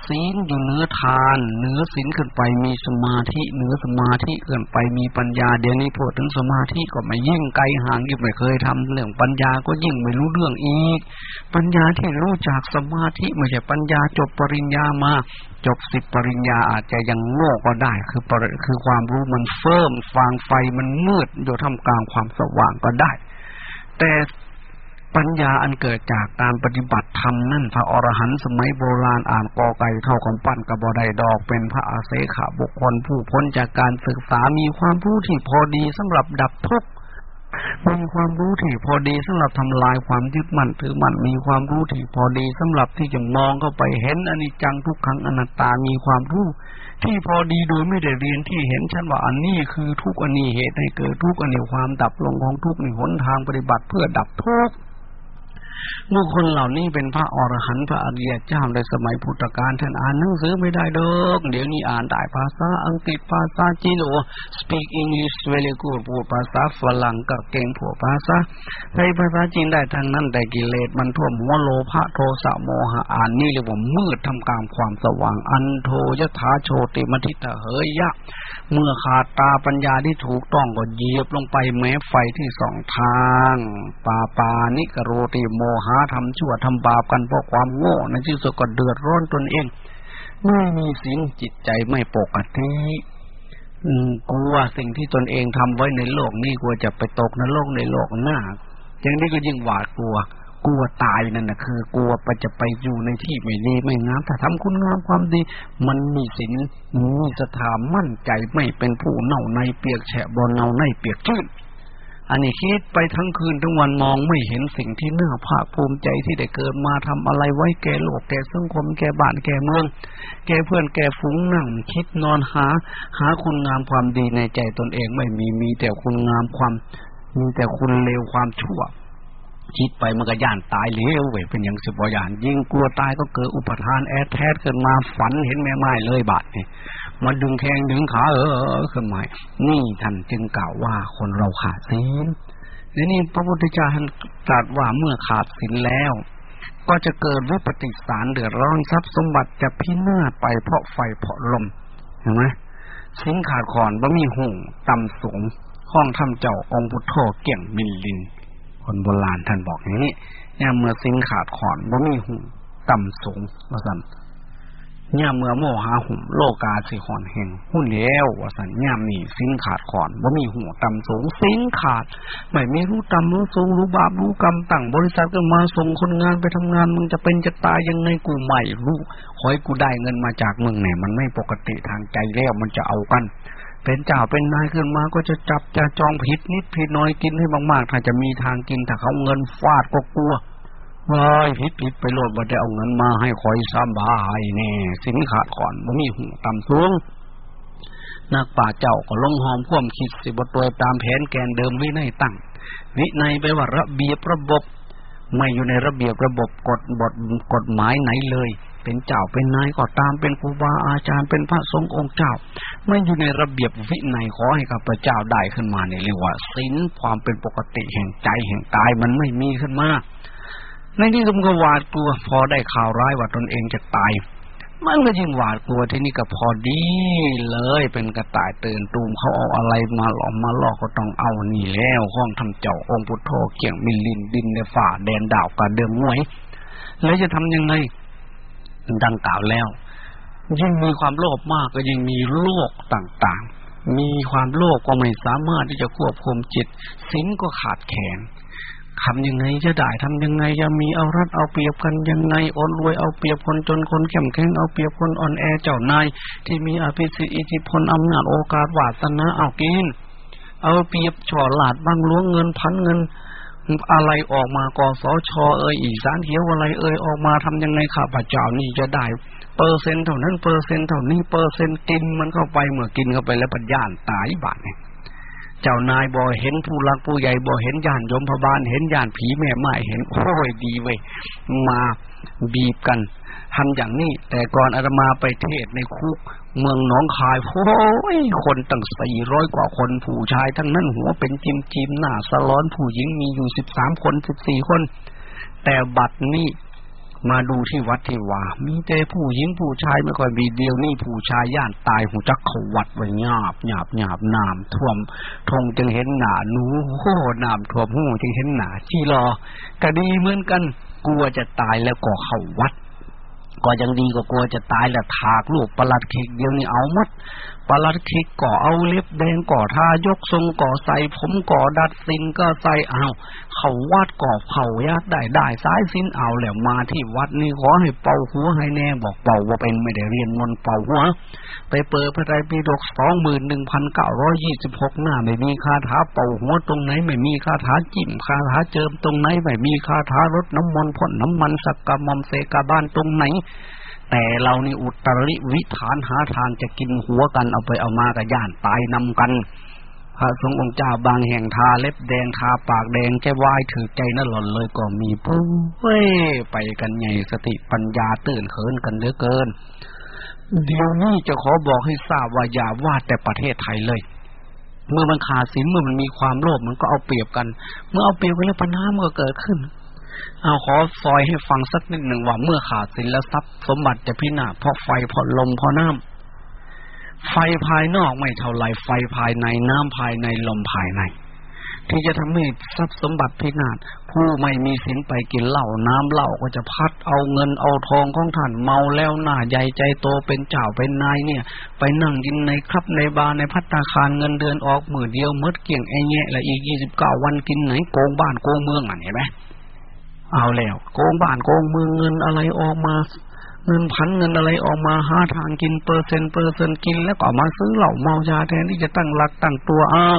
ศีลอยู่เนื้อทานเนื้อศีลขึ้นไปมีสมาธิเนื้อสมาธิขึ้นไปมีปัญญา เดี๋ยวนี้พูดถึงสมาธิก็ไม่ยิ่งไกลห่างยิ่งไม่เคยทำเรื่องปัญญาก็ยิ่งไม่รู้เรื่องอีก ปัญญาที่รู้จากสมาธิไม่ใช่ปัญญาจบปริญญามา จบสิบปริญญาอาจจะยังโง่ก็ได้ คือคือความรู้มันเฟิ่มฟางไฟมันมืดอยู่ท่ามกลางความสว่างก็ได้ แต่ ปัญญาอันเกิดจากการปฏิบัติธรรมนั่นพระอรหันต์สมัยโบราณอ่านกอไก่เท่าของปั้นกับบอไดดอกเป็นพระอาเสขบุคคลผู้พ้นจากการศึกษามีความรู้ที่พอดีสำหรับดับทุกข์มีความรู้ที่พอดีสำหรับทำลายความยึดมั่นถือมั่นมีความรู้ที่พอดีสำหรับที่จะมองเข้าไปเห็นอนิจจังทุกขังอนัตตามีความรู้ที่พอดีโดยไม่ได้เรียนที่เห็นชันว่าอันนี้คือทุกอันนี้เหตุให้เกิดทุกอันนี้ความดับลงของทุกนี่หนทางปฏิบัติเพื่อดับทุกข์ บุคคลเหล่านี้เป็นพระอรหันต์พระอริยเจ้าในสมัยพุทธกาลท่านอ่านหนังสือไม่ได้เด้อเดี๋ยวนี้อ่านได้ภาษาอังกฤษภาษาจีนโอ speak English very good พูดภาษาฝรั่งก็เก่งพูดภาษาในภาษาจีนได้ทั้งนั้นแต่กิเลสมันท่วมหัวโลภะโทสะโมหะอ่านนี่เรียกว่ามืดทำกลางความสว่างอันโทยถาโชติมทิตะเฮยยะ เมื่อขาดตาปัญญาที่ถูกต้องก็เหยียบลงไปแม้ไฟที่สองทางปาปานิกโรติโมหะทำชั่วทำบาปกันเพราะความโง่ในที่สุดก็เดือดร้อนตนเองไม่มีสิ่งจิตใจไม่ปกติกลัวสิ่งที่ตนเองทำไว้ในโลกนี้กลัวจะไปตกนโลกในโลกหน้าอย่างนี้ก็ยิ่งหวาดกลัว กลัวตายนั่นนะคือกลัวไปจะไปอยู่ในที่ไม่ดีไม่งามถ้าทำคุณงามความดี มันมีศีลมีสถามั่นใจไม่เป็นผู้เน่าในเปียกแฉะบนเน่าในเปียกชื้น อันนี้คิดไปทั้งคืนทั้งวันมองไม่เห็นสิ่งที่น่าภาคภูมิใจที่ได้เกิดมาทำอะไรไว้แก่โลกแก่สังคมแก่บ้านแก่เมือง แก่เพื่อนแก่ฝูงนั่ง คิดนอนหา หาคุณงามความดีในใจตนเองไม่มีมีแต่คุณงามความ มีแต่คุณเลวความชั่ว คิดไปมันก็ย่านตายเลวเว้ยเป็นอย่างสิบวอย่างยิ่งกลัวตายก็เกิดอุปทานแอดแทสขึ้นมาฝันเห็นแม่ไม้เลยบาดนี่ มาดึงแข้งดึงขาเออขึ้นมานี่ท่านจึงกล่าวว่าคนเราขาดศีลนี่นี่พระพุทธเจ้าท่านตรัสว่าเมื่อขาดศีลแล้ว ก็จะเกิดวิปฏิสารเดือดร้อนทรัพย์สมบัติจะพินาศไปเพราะไฟเพราะลมเห็นไหมสิ้นขาดขอนบ่มีหุ่งต่ำสูงห้องทำเจ้าองค์พุทโธเกี่ยงมินลิน คนโบราณท่านบอกอย่างนี้เนี่ยเมื่อสิ้นขาดขอนบ่มีหุ่งต่ำสูงว่าสั่น ย่ามเมื่อโมหาหุ่มโลกาสิขอนแห่งหุ่นแล้วว่าสัญญามนี่สิ้นขาดขอนว่ามีหัวต่ำสูงสิ้นขาด ไม่ไมีรู้ต่ำรู้สูงรู้บาปรู้กรรมตั้งบริษัทก็มาส่งคนงานไปทำงานมึงจะเป็นจะตายยังไงกูใหม่รู้ขอให้กูได้เงินมาจากมึงเนี่ยมันไม่ปกติทางใจแล้วมันจะเอากัน เป็นเจ้าเป็นนายขึ้นมาก็จะจับจะจองผิดนิดผิดน้อยกินให้มากๆ ถ้าจะมีทางกินถ้าเขาเงินฟาดก็กลัว วายผิดผิดไปโลดบ่ได้เอาเงินมาให้คอยซ้ำบายแน่สินขาดก่อนบ่มีหูต่ำสูงนักป่าเจ้าก็ลงหอมพ่วมคิดสิบตัวตามแผนแกนเดิมวินัยตั้ง วินัยแปว่าระเบียบระบบ ไม่อยู่ในระเบียบระบบกฎบทกฎหมายไหนเลย เป็นเจ้าเป็นนายก็ตามเป็นครูบาอาจารย์เป็นพระสงฆ์องค์เจ้า ไม่อยู่ในระเบียบวินัยขอให้กับพเจ้าได้ขึ้นมาเนี่ยเรียกว่าศีลความเป็นปกติแห่งใจแห่งกายมันไม่มีขึ้นมา ในที่สุดก็หวาดกลัว พอได้ข่าวร้ายว่าตนเองจะตาย มันก็ยิ่งหวาดกลัวที่นี่ก็พอดีเลย เป็นกระต่ายตื่นตูมเขาเอาอะไรมาหลอมมาหลอกก็ต้องเอานี่แล้วห้องทำเจ้าองค์พุทโธเกี่ยงมิลินดินในฝ่าแดนดาวกับเดิมงวยแล้วจะทำยังไงดังกล่าวแล้ว ยิ่งมีความโลภมากก็ยิ่งมีโรคต่างๆ มีความโลภก็ไม่สามารถที่จะควบคุมจิตสิ้นก็ขาดแขน ทำยังไงจะได้ทำยังไงจะมีเอารัดเอาเปรียบกันยังไงอดรวยเอาเปรียบคนจนคนเข้มแข็งเอาเปรียบคนอ่อนแอเจ้านายที่มีอภิสิทธิอิทธิพลอำนาจโอกาสวาสนาเอากินเอาเปรียบช่อหลาดบ้างล้วงเงินพันเงิน อะไรออกมากสชเอ่ยอีสานเขียวอะไรเอ่ยออกมาทำยังไงข้าพเจ้านี่จะได้เปอร์เซ็นต์เท่านั้นเปอร์เซ็นต์เท่านี้เปอร์เซ็นต์กินมันเข้าไปเมื่อกินเข้าไปแล้วปัญญาตายบาดเนี่ย เจ้านายบ่เห็นผู้รักผู้ใหญ่บ่เห็นญาณยมพบาลเห็นญาณผีแม่ไม้เห็นโอ้ยดีเว้ยมาบีบกันทำอย่างนี้ แต่ก่อนอาตมาไปเทศในคุกเมืองหนองคายโอ้ยคนตั้งสี่ร้อยกว่าคนผู้ชายทั้งนั้นหัวเป็นจิมจิมหน้าสล้อนผู้หญิงมีอยู่สิบสามคนสิบสี่คน แต่บัดนี้ มาดูที่วัดที่ว่ามีแต่ผู้หญิงผู้ชายไม่ค่อยมีเดียวนี่ผู้ชายย่านตายหูจักเขาวัดไว้หยาบหยาบหยาบน้ำท่วมทงจึงเห็นหนาหนูโอ้น้ำท่วมหูจึงเห็นหนาจีรอกะดีเหมือนกันกลัวจะตายแล้วก็เข้าวัด ก็ยังดีก็กลัวจะตายแล้วถากลูกประหลัดเขกเดียวนี่เอามัดปลัดคิกก่อเอาเล็บแดงก่อทายกทรงก่อใส่ผมก่อดัดสินก็ใส่เอาเขาวาดก่อเผาญาติได้ได้สายสินเอาแล้วมาที่วัดนี่ขอให้เป่าหัวให้แน่บอกเป่าว่าเป็นไม่ได้เรียนมนเป่าหัวไปเปิดพระไตรปิฎกสองหมื่นหนึ่งพันเก้าร้อยยี่สิบหกหน้าไม่มีคาถาเป่าหัวตรงไหนไม่มีคาถาจิ้มคาถาเจิมตรงไหนไม่มีคาถารดน้ำมนต์พ่นน้ำมันสักกะมอมเซกาบ้านตรงไหน แต่เรานี่อุตริวิฐานหาทางจะกินหัวกันเอาไปเอามากับย่านตายนำกัน พระสงฆ์องค์เจ้าบางแห่งทาเล็บแดงทาปากแดงแก้วายถือใจนั่นหล่นเลยก็มีปุ้ยไปกันใหญ่สติปัญญาตื่นเขินกันเหลือเกิน เดี๋ยวนี้จะขอบอกให้ทราบว่าอย่าว่าแต่ประเทศไทยเลยเมื่อมันขาดสินเมื่อมันมีความโลภมันก็เอาเปรียบกัน เมื่อเอาเปรียบกันแล้วปัญหามันก็เกิดขึ้น เอาขอซอยให้ฟังสักนิดหนึ่งว่าเมื่อขาดสินแล้วทรัพย์สมบัติจะพินาศเพราะไฟเพราะลมเพราะน้ำไฟภายนอกไม่เท่าไรไฟภายในน้ำภายในลมภายใน ที่จะทำให้ทรัพย์สมบัติพินาศผู้ไม่มีสินไปกินเหล้าน้ำเหล้าก็จะพัดเอาเงินเอาทองของท่านเมาแล้วหน้าใหญ่ใจโตเป็นเจ้าเป็นนายเนี่ย ไปนั่งกินในครับในบาร์ในพัตตาคารเงินเดือนออกมือเดียวมดเกี่ยงไอ้แง่ละอีกยี่สิบเก้าวันกินไหนโกงบ้านโกงเมืองอะเห็นไหม เอาแล้วโกงบ้านโกงเมืองเงินอะไรออกมา เงินพันเงินอะไรออกมาหาทางกินเปอร์เซ็นต์เปอร์เซ็นต์กินแล้วก็มาซื้อเหล่าเมายาแทนที่จะตั้งหลักตั้งตัวอ้าว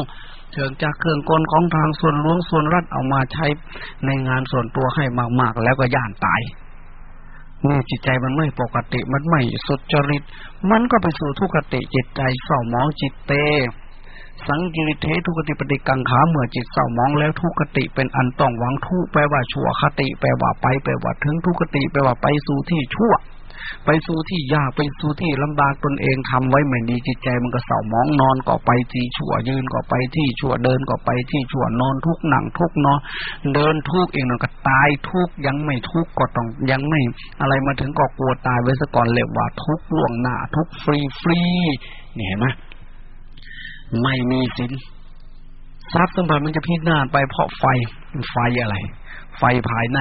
เชิงจากเครื่องกลของทางส่วนหลวงส่วนรัฐเอามาใช้ในงานส่วนตัวให้มากๆ แล้วก็ย่านตายนี่จิตใจมันไม่ปกติมันไม่สุจริต มันก็ไปสู่ทุกขติจิตใจเศร้าหมองจิตเต สังกิริเททุกติปฏิกังขาเมื่อจิตเศร้ามองแล้วทุกติเป็นอันต้องหวังทุแปลว่าชั่วคติ แปลว่าไปแปลว่าถึงทุกติแปลว่าไปสู่ที่ชั่ว ไปสู่ที่ยากไปสู่ที่ลำบากตนเองทำไว้ไม่ดีจิตใจมันก็เศร้ามองนอนก็ไปที่ชั่วยืนก็ไปที่ชั่วเดินก็ไปที่ชั่วนอนทุกหนังทุกนอนเดินทุกเองมันก็ตายทุกยังไม่ทุกก็ต้องยังไม่ อะไรมาถึงก็กลัวตายไว้ซะก่อนเลยว่าทุกล่วงหน้าทุกฟรีฟรีเนี่ยเห็นไหม ไม่มีสินทรัพย์สมบัติมันจะพิจารณาไปเพราะไฟไฟอะไร ไฟภายใน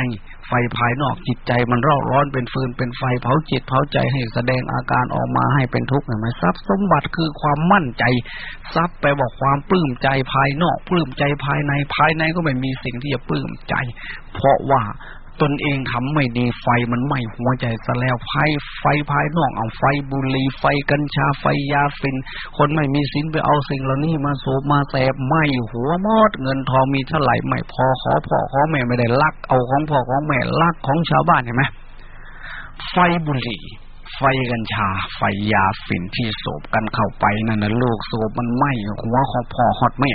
ไฟภายนอกจิตใจมันร้อนร้อนเป็นฟืนเป็นไฟเผาจิตเผาใจให้แสดงอาการออกมาให้เป็นทุกข์เห็นไหมทรัพย์สมบัติคือความมั่นใจ ทรัพย์แปลว่าความปลื้มใจภายนอกปลื้มใจภายในภายในก็ไม่มีสิ่งที่จะปลื้มใจ เพราะว่า ตนเองทำไม่ดีไฟมันไหม้หัวใจซะแล้วไฟไฟภายนอกเอาไฟบุหรี่ไฟกัญชาไฟยาฟินคนไม่มีสินไปเอาสิ่งเหล่านี้มาสูบมาแสบไหม้หัวมอดเงินทองมีเท่าไหร่ไม่พอขอพ่อขอแม่ไม่ได้ลัก เอาของพ่อของแม่ลักของชาวบ้านเห็นไหมไฟบุหรี่ไฟกัญชา ไฟยาฝิ่นที่สูบกันเข้าไปนั่นนะลูกสูบมันไหม้หัวของพ่อฮอดแม่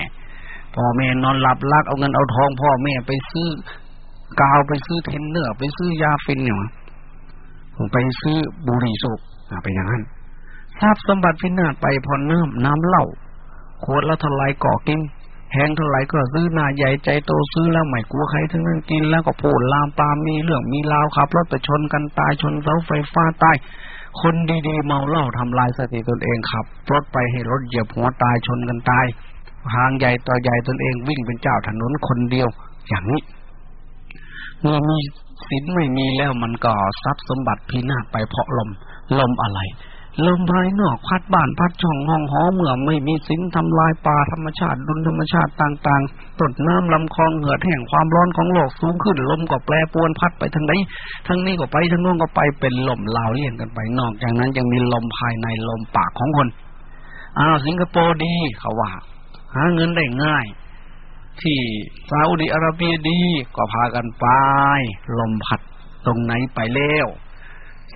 พ่อแม่นอนหลับลักเอาเงินเอาทองพ่อแม่ไปซื้อ กาวไปซื้อเทนเนอร์ไปซื้อยาฟินเนี่ยผมไปซื้อบุหรี่สูบไปอย่างนั้นทราบสมบัติพินาศไปพอน้ำน้ำเหล้าขวดละท่าไรก่อกินแห้งเท่าไรก็ซื้อหน้าใหญ่ใจโตซื้อแล้วไม่กลัวใครทั้งนั้นกินแล้วก็พูดลามปามมีเรื่องมีราวขับรถไปชนกันตายชนเสาไฟฟ้าตายคนดีๆเมาเหล้าทำลายสติตนเองขับรถไปให้รถเหยียบหัวตายชนกันตายทางใหญ่ต่อใหญ่ตนเองวิ่งเป็นเจ้าถนนคนเดียวอย่างนี้ เมื่อมีศีลไม่มีแล้วมันก็ทรัพย์สมบัติพินาศไปเพราะลม ลมอะไร ลมภายนอกพัดบ้านพัดช่องห้องหอเมื่อไม่มีสินทำลายป่าธรรมชาติดุลธรรมชาติต่างๆตดน้ำลำคลองเหือดแห่งความร้อนของโลกสูงขึ้น ลมก็แปรปวนพัดไปทางไหนทางนี้ก็ไปทางโน้นก็ไปเป็นลมลาวเลี่ยนกันไปนอกจากนั้นยังมีลมภายในลมปากของคนอ้าวสิงคโปร์ดีเขาว่าหาเงินได้ง่าย ที่ซาอุดิอาระเบียดีก็พากันไป ลมพัดตรงไหนไปแล้ว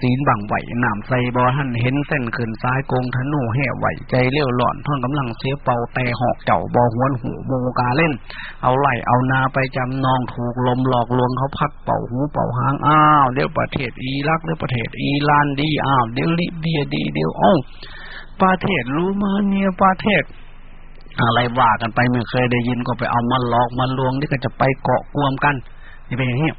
ศีลบังไหวน้ำใส่บอท่านเห็นเส้นขึ้นซ้ายโกงธนูแห่ไหวใจเลี้ยวหล่อนท่อนกำลังเสียเป่าแต่หอกเจ้าบอหวนหูโมกาเล่น เอาไหลเอานาไปจำนองถูกลมหลอกลวงเขาพัดเป่าหูเป่าหางอ้าวเดี๋ยวประเทศอิรักเดี๋ยวประเทศอิรานดีอ้าวเดี๋ยวลิเบียดีเดี๋ยวอ้ประเทศรูมาเนียประเทศ อะไรว่ากันไปไม่เคยได้ยินก็ไปเอามาหลอกมาลวงนี่ก็จะไปเกาะกวมกันนี่เป็นอย่างนี้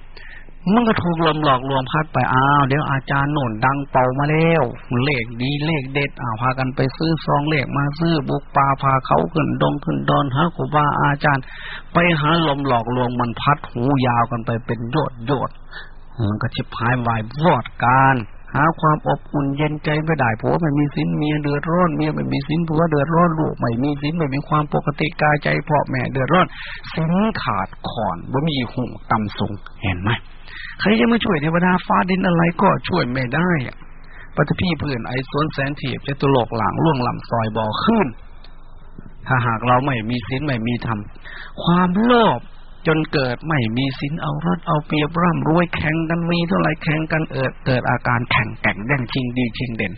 มันก็ถูกลมหลอกลวงพัดไปอ้าวเดี๋ยวอาจารย์โน่นดังเป่ามาแล้วเลขดีเลขเด็ดอ้าวพากันไปซื้อซองเลขมาซื้อบุกปลาพาเขาขึ้นดงขึ้นดอนหาครูบาอาจารย์ ไปหาลมหลอกลวงมันพัดหูยาวกันไปเป็นโยดโยดมันก็ชิบหายวายวอดการ หาความอบอุ่นเย็นใจไม่ได้ผัวไม่มีสินเมียเดือดร้อนเมียไม่มีสินผัวเดือดร้อนลูกไม่มีสินไม่มีความปกติกายใจพ่อแม่เดือดร้อนสินขาดขอนบ่มีหูต่ำสูงเห็นไหมใครจะมาช่วยเทวดาฟ้าดินอะไรก็ช่วยไม่ได้ปฏิพี่เพื่อนไอ้สวนแสนเทียบจะตุลกหลังล่วงลำซอยบ่อขึ้นถ้าหากเราไม่มีศีลไม่มีธรรมความโลภ จนเกิดไม่มีศีลเอารถเอาเปรียบร่ำรวยแข่งกันมีเท่าไรแข่งกันเอิดเกิดอาการแข่งแก่งแด่งชิงดีชิงเด่น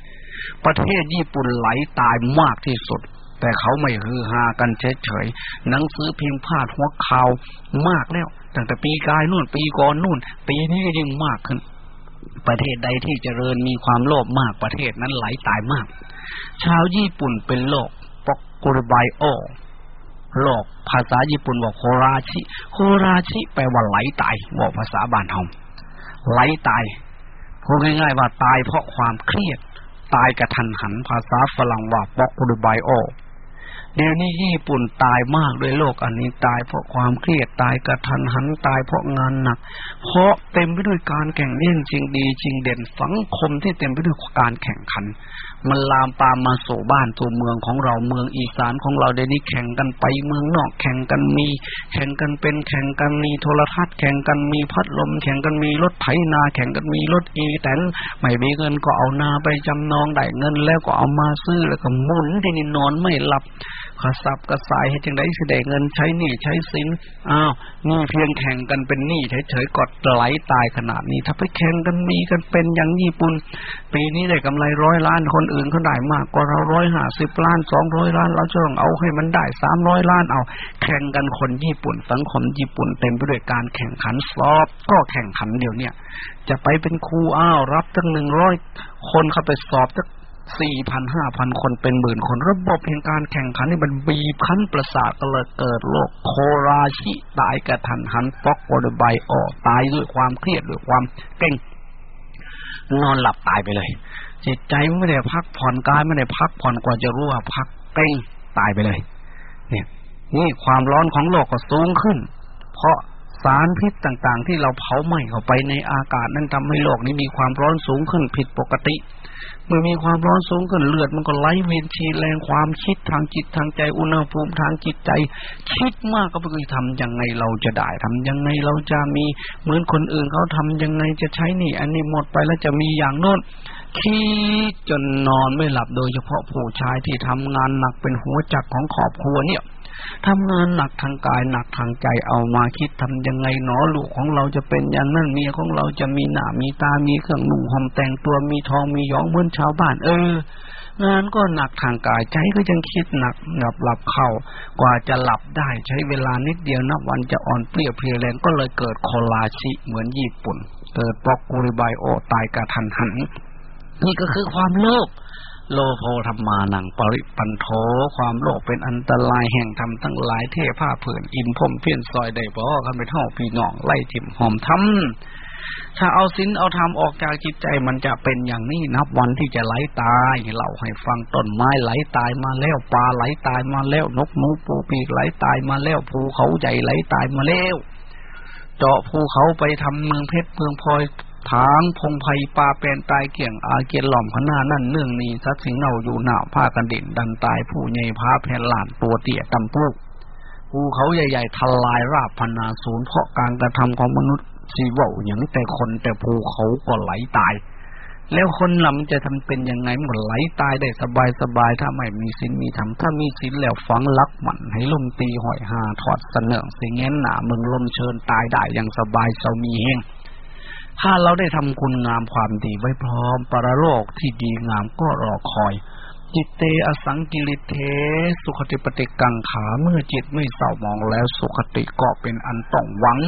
ประเทศญี่ปุ่นไหลตายมากที่สุด แต่เขาไม่ฮือฮากันเฉยๆหนังสือพิมพ์พาดหัวข่าวมากแล้วตั้งแต่ปีกายนู่นปีก่อนนู่น ปีนี้ก็ยิ่งมากขึ้น ประเทศใดที่เจริญมีความโลภมากประเทศนั้นไหลตายมาก ชาวญี่ปุ่นเป็นโลกปกกุรไบโอ โลก ภาษาญี่ปุ่นบอกโคราชิโคราชิแปลว่าไหลตายบอกภาษาบ้านเฮาไหลตายพูดง่ายๆว่าตายเพราะความเครียด ตายกระทันหันภาษาฝรั่งว่าปอกกุรไบโอเดี๋ยวนี้ญี่ปุ่นตายมากด้วยโรคอันนี้ตายเพราะความเครียดตายกระทันหันตายเพราะงานหนัก เพราะเต็มไปด้วยการแข่งเล่นจริงดีจริงเด่นสังคมที่เต็มไปด้วยการแข่งขัน มันลามปามมาสู่บ้านสู่เมืองของเราเมืองอีสานของเราเดี๋ยวนี้แข่งกันไปเมืองนอก แข่งกันมี แข่งกันเป็นแข่งกันมีโทรทัศน์แข่งกันมีพัดลม แข่งกันมีรถไถนา แข่งกันมีรถอีแตนไม่มีเงินก็เอานาไปจำนองได้เงินแล้วก็เอามาซื้อแล้วก็หมุนที่นี่นอนไม่หลับ กระสับกระสายให้จังไดสิได้เงินใช้หนี้ใช้สินอ้าวนี่เพียงแข่งกันเป็นหนี้เฉยๆกดไหลตายขนาดนี้ ถ้าไปแข่งกันมีกันเป็นอย่างญี่ปุ่น ปีนี้ได้กำไรร้อยล้านคนอื่นเขาได้มากกว่าเราร้อยห้าสิบล้านสองร้อยล้านเราจะต้องเอาให้มันได้สามร้อยล้านเอา แข่งกันคนญี่ปุ่น สังคมญี่ปุ่นเต็มไปด้วยการแข่งขันสอบก็แข่งขันเดี๋ยวเนี้ยจะไปเป็นครูอ้าวรับตั้งหนึ่งร้อยคนเข้าไปสอบตั้ง สี่พันห้าพันคนเป็นหมื่นคน ระบบแห่งการแข่งขันนี่มันบีบคั้นประสาทก็เลยเกิดโรคโคราชิตายกระทันหันฟอกโอดไบออกตายด้วยความเครียดด้วยความเก่ง นอนหลับตายไปเลย จิตใจไม่ได้พักผ่อนกายไม่ได้พักผ่อนกว่าจะรู้ว่าพักเก่งตายไปเลย เนี่ย นี่ความร้อนของโลกก็สูงขึ้น เพราะสารพิษต่างๆ ที่เราเผาไหม้เข้าไปในอากาศนั้นทำให้โลกนี้มีความร้อนสูงขึ้นผิดปกติ เมื่อมีความร้อนสูงขึ้นเลือดมันก็ไหลเวียนชีแรงความคิดทางจิตทางใจอุณหภูมิทางจิตใจ คิดมากก็คือทำยังไงเราจะได้ทำยังไงเราจะมีเหมือนคนอื่นเขาทำยังไงจะใช้นี่ อันนี้หมดไปแล้วจะมีอย่างโน้นคิดจนนอนไม่หลับโดยเฉพาะผู้ชายที่ทำงานหนักเป็นหัวจักของครอบครัวเนี่ย ทำงานหนักทางกายหนักทางใจเอามาคิดทำยังไงหนอลูกของเราจะเป็นอย่างนั้นเมียของเราจะมีหน้ามีตามีเครื่องนุ่งห่มแต่งตัวมีทองมียองเหมือนชาวบ้าน เออ งานก็หนักทางกายใจก็ยังคิดหนักหลับหลับเข้ากว่าจะหลับได้ใช้เวลานิดเดียวนับวันจะอ่อนเปรี้ยเพลียแรงก็เลยเกิดโคลาชิเหมือนญี่ปุ่นเกิดปอกกุริบายโอตายกระทันหันนี่ก็คือความโลภ โลโภธรรมานังปริปันโทความโลภเป็นอันตรายแห่งธรรมทั้งหลายเทผ้าเผื่นอินพมเพี้ยนซอยได้บ่กันไปเท่าพี่น้องไล่ถิ่มหอมทำถ้าเอาสินเอาธรรมออกจากจิตใจมันจะเป็นอย่างนี้นับวันที่จะไหลตายเล่าให้ฟังต้นไม้ไหลตายมาแล้วปลาไหลตายมาแล้วนกนูปูปีกไหลตายมาแล้วภูเขาใหญ่ไหลตายมาแล้วเจาะภูเขาไปทำเมืองเพชรเมืองพลอย ทางพงไพ่ปลาเป็นตายเกี่ยงอาเกียนหล่อมขนานั่นเนื่องนี้สัตสิงเงาอยู่หนาวผ้ากันดินดันตายผู้ใหญ่พาแผ่นหลานตัวเตี่ยตำปุกภูเขาใหญ่ๆทลายราบพนาศูนย์เพราะการกระทำของมนุษย์สีเว่าอย่างแต่คนแต่ภูเขาก็ไหลตาย แล้วคนลำจะทำเป็นยังไงมันไหลตายได้สบายสบายถ้าไม่มีสินมีธรรมถ้ามีสินแล้วฝังลักหมันให้ลมตีหอยหาถอดเสนอสียงเงี้ยหนามึงลมเชิญตายได้อย่างสบายเสามีเฮง ถ้าเราได้ทำคุณงามความดีไว้พร้อม ปรโลกที่ดีงามก็รอคอย จิตเตอสังกิริเท สุขติปฏิกังขาเมื่อจิตไม่เศร้ามองแล้วสุขติก็เป็นอันต้องหวัง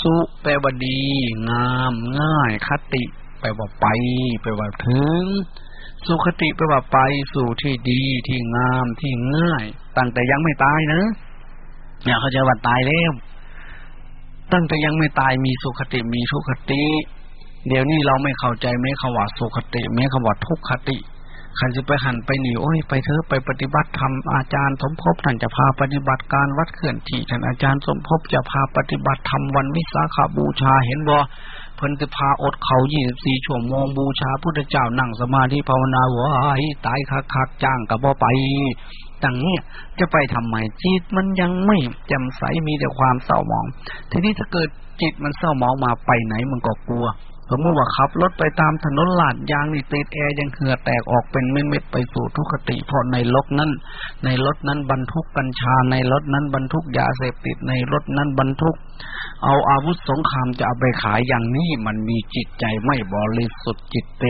สุแปลว่าดี งาม ง่าย คติ แปลว่าไป แปลว่าถึง สุขติแปลว่าไปสู่ที่ดีที่งามที่ง่ายตั้งแต่ยังไม่ตายนะเนี่ยเขาจะว่าตายแล้ว ตั้งแต่ยังไม่ตายมีสุขติมีทุกขติ เดี๋ยวนี้เราไม่เข้าใจไม่ขว่าสุขติไม่ขว่าทุกขติใครจะไปหันไปหนีโอ้ยไปเถอะไปปฏิบัติธรรมอาจารย์สมภพท่านจะพาปฏิบัติการวัดเขื่อนที่ท่านอาจารย์สมภพจะพาปฏิบัติธรรมวันวิสาขาบูชาเห็นบ่เพิ่นจะพาอดเขายี่สิบสี่ชั่วโมงบูชาพุทธเจ้านั่งสมาธิภาวนาว้ายตายคักคักจ้างกับบ่ไป ดังนี้จะไปทำไมจิตมันยังไม่แจ่มใสมีแต่ความเศร้าหมอง ทีนี้ถ้าเกิดจิตมันเศร้าหมองมาไปไหนมันก็กลัว สมมติว่าขับรถไปตามถนนลาดยางนี่ติดแอร์ยังเหือแตกออกเป็นเม็ดๆไปสู่ทุกขติเพราะในรถนั้น ในรถนั้นบรรทุกกัญชาในรถนั้นบรรทุกยาเสพติดในรถนั้นบรรทุก เอาอาวุธสงครามจะเอาไปขายอย่างนี้มันมีจิตใจไม่บริสุทธิ์จิตเต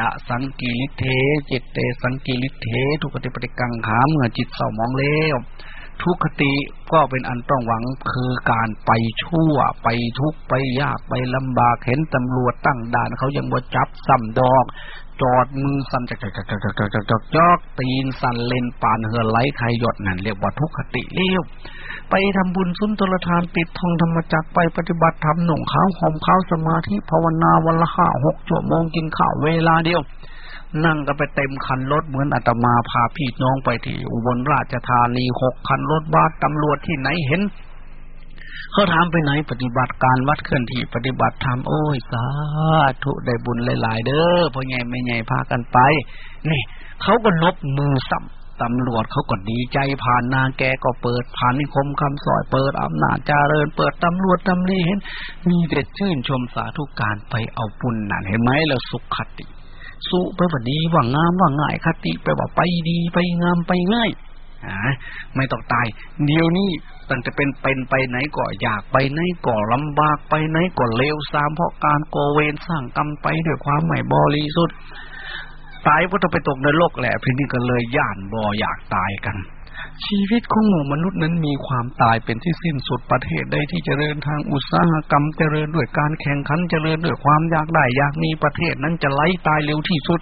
อสังกิริเท จิตเตสังกิริเท ทุกขติปฏิกังขาเมื่อจิตเศร้ามองเลว ทุกขติก็เป็นอันต้องหวังคือการไปชั่วไปทุกไปยากไปลำบากเห็นตำรวจตั้งด่านเขายังบ่จับซ้ำดอก จอดมือสั่นจักจักจักจักจักจักจักจอกตีนสั่นเลนปานเหือไหลไขหยดนั่นเรียกว่าทุกขติเลี้ยวไปทำบุญสุนทรทานปิดทองธรรมจักไปปฏิบัติธรรมหนุ่งข้าวหอมข้าวสมาธิภาวนาวันละห้าหกชั่วโมงกินข้าวเวลาเดียว นั่งก็ไปเต็มคันรถเหมือนอาตมาพาพี่น้องไปที่อุบลราชธานีหกคันรถบานตำรวจที่ไหนเห็นเขาถามไปไหนปฏิบัติการวัดเคลื่อนที่ปฏิบัติธรรมโอ้ยสาธุได้บุญหลาย ๆ เด้อพ่อใหญ่ไม่ใหญ่พากันไป นี่เขาก็นบมือสัมตำรวจเขาก็ดีใจผ่านนาแกก็เปิดผ่านนิคมคำสอยเปิดอำนาจเจริญ เปิดตำรวจตำรีเห็น มีเด็ดชื่นชมสาธุการไปเอาปุญนั่นเห็นไหมแล้วสุขคติ สุแปลว่าดีว่างามว่าง่ายคติแปลว่าไปดีไปงามไปง่ายอ่าไม่ต้องตาย เดี๋ยวนี้ตั้งแต่เป็นเป็นไปไหนก็อยากไปไหนก็ลำบากไปไหนก็เลวซามเพราะการโกเวนสร้างกรรมไปด้วยความไม่บริสุทธิ์ตายก็ต้องไปตกในโลกแหละพี่นี่ก็เลยย่านบออยากตายกัน ชีวิตของหมู่มนุษย์นั้นมีความตายเป็นที่สิ้นสุดประเทศใดที่จเจริญทางอุตสาหกรรมเจริญด้วยการแข่งขันเจริญด้วยความอยากได้อยากมีประเทศนั้นจะไหลตายเร็วที่สุด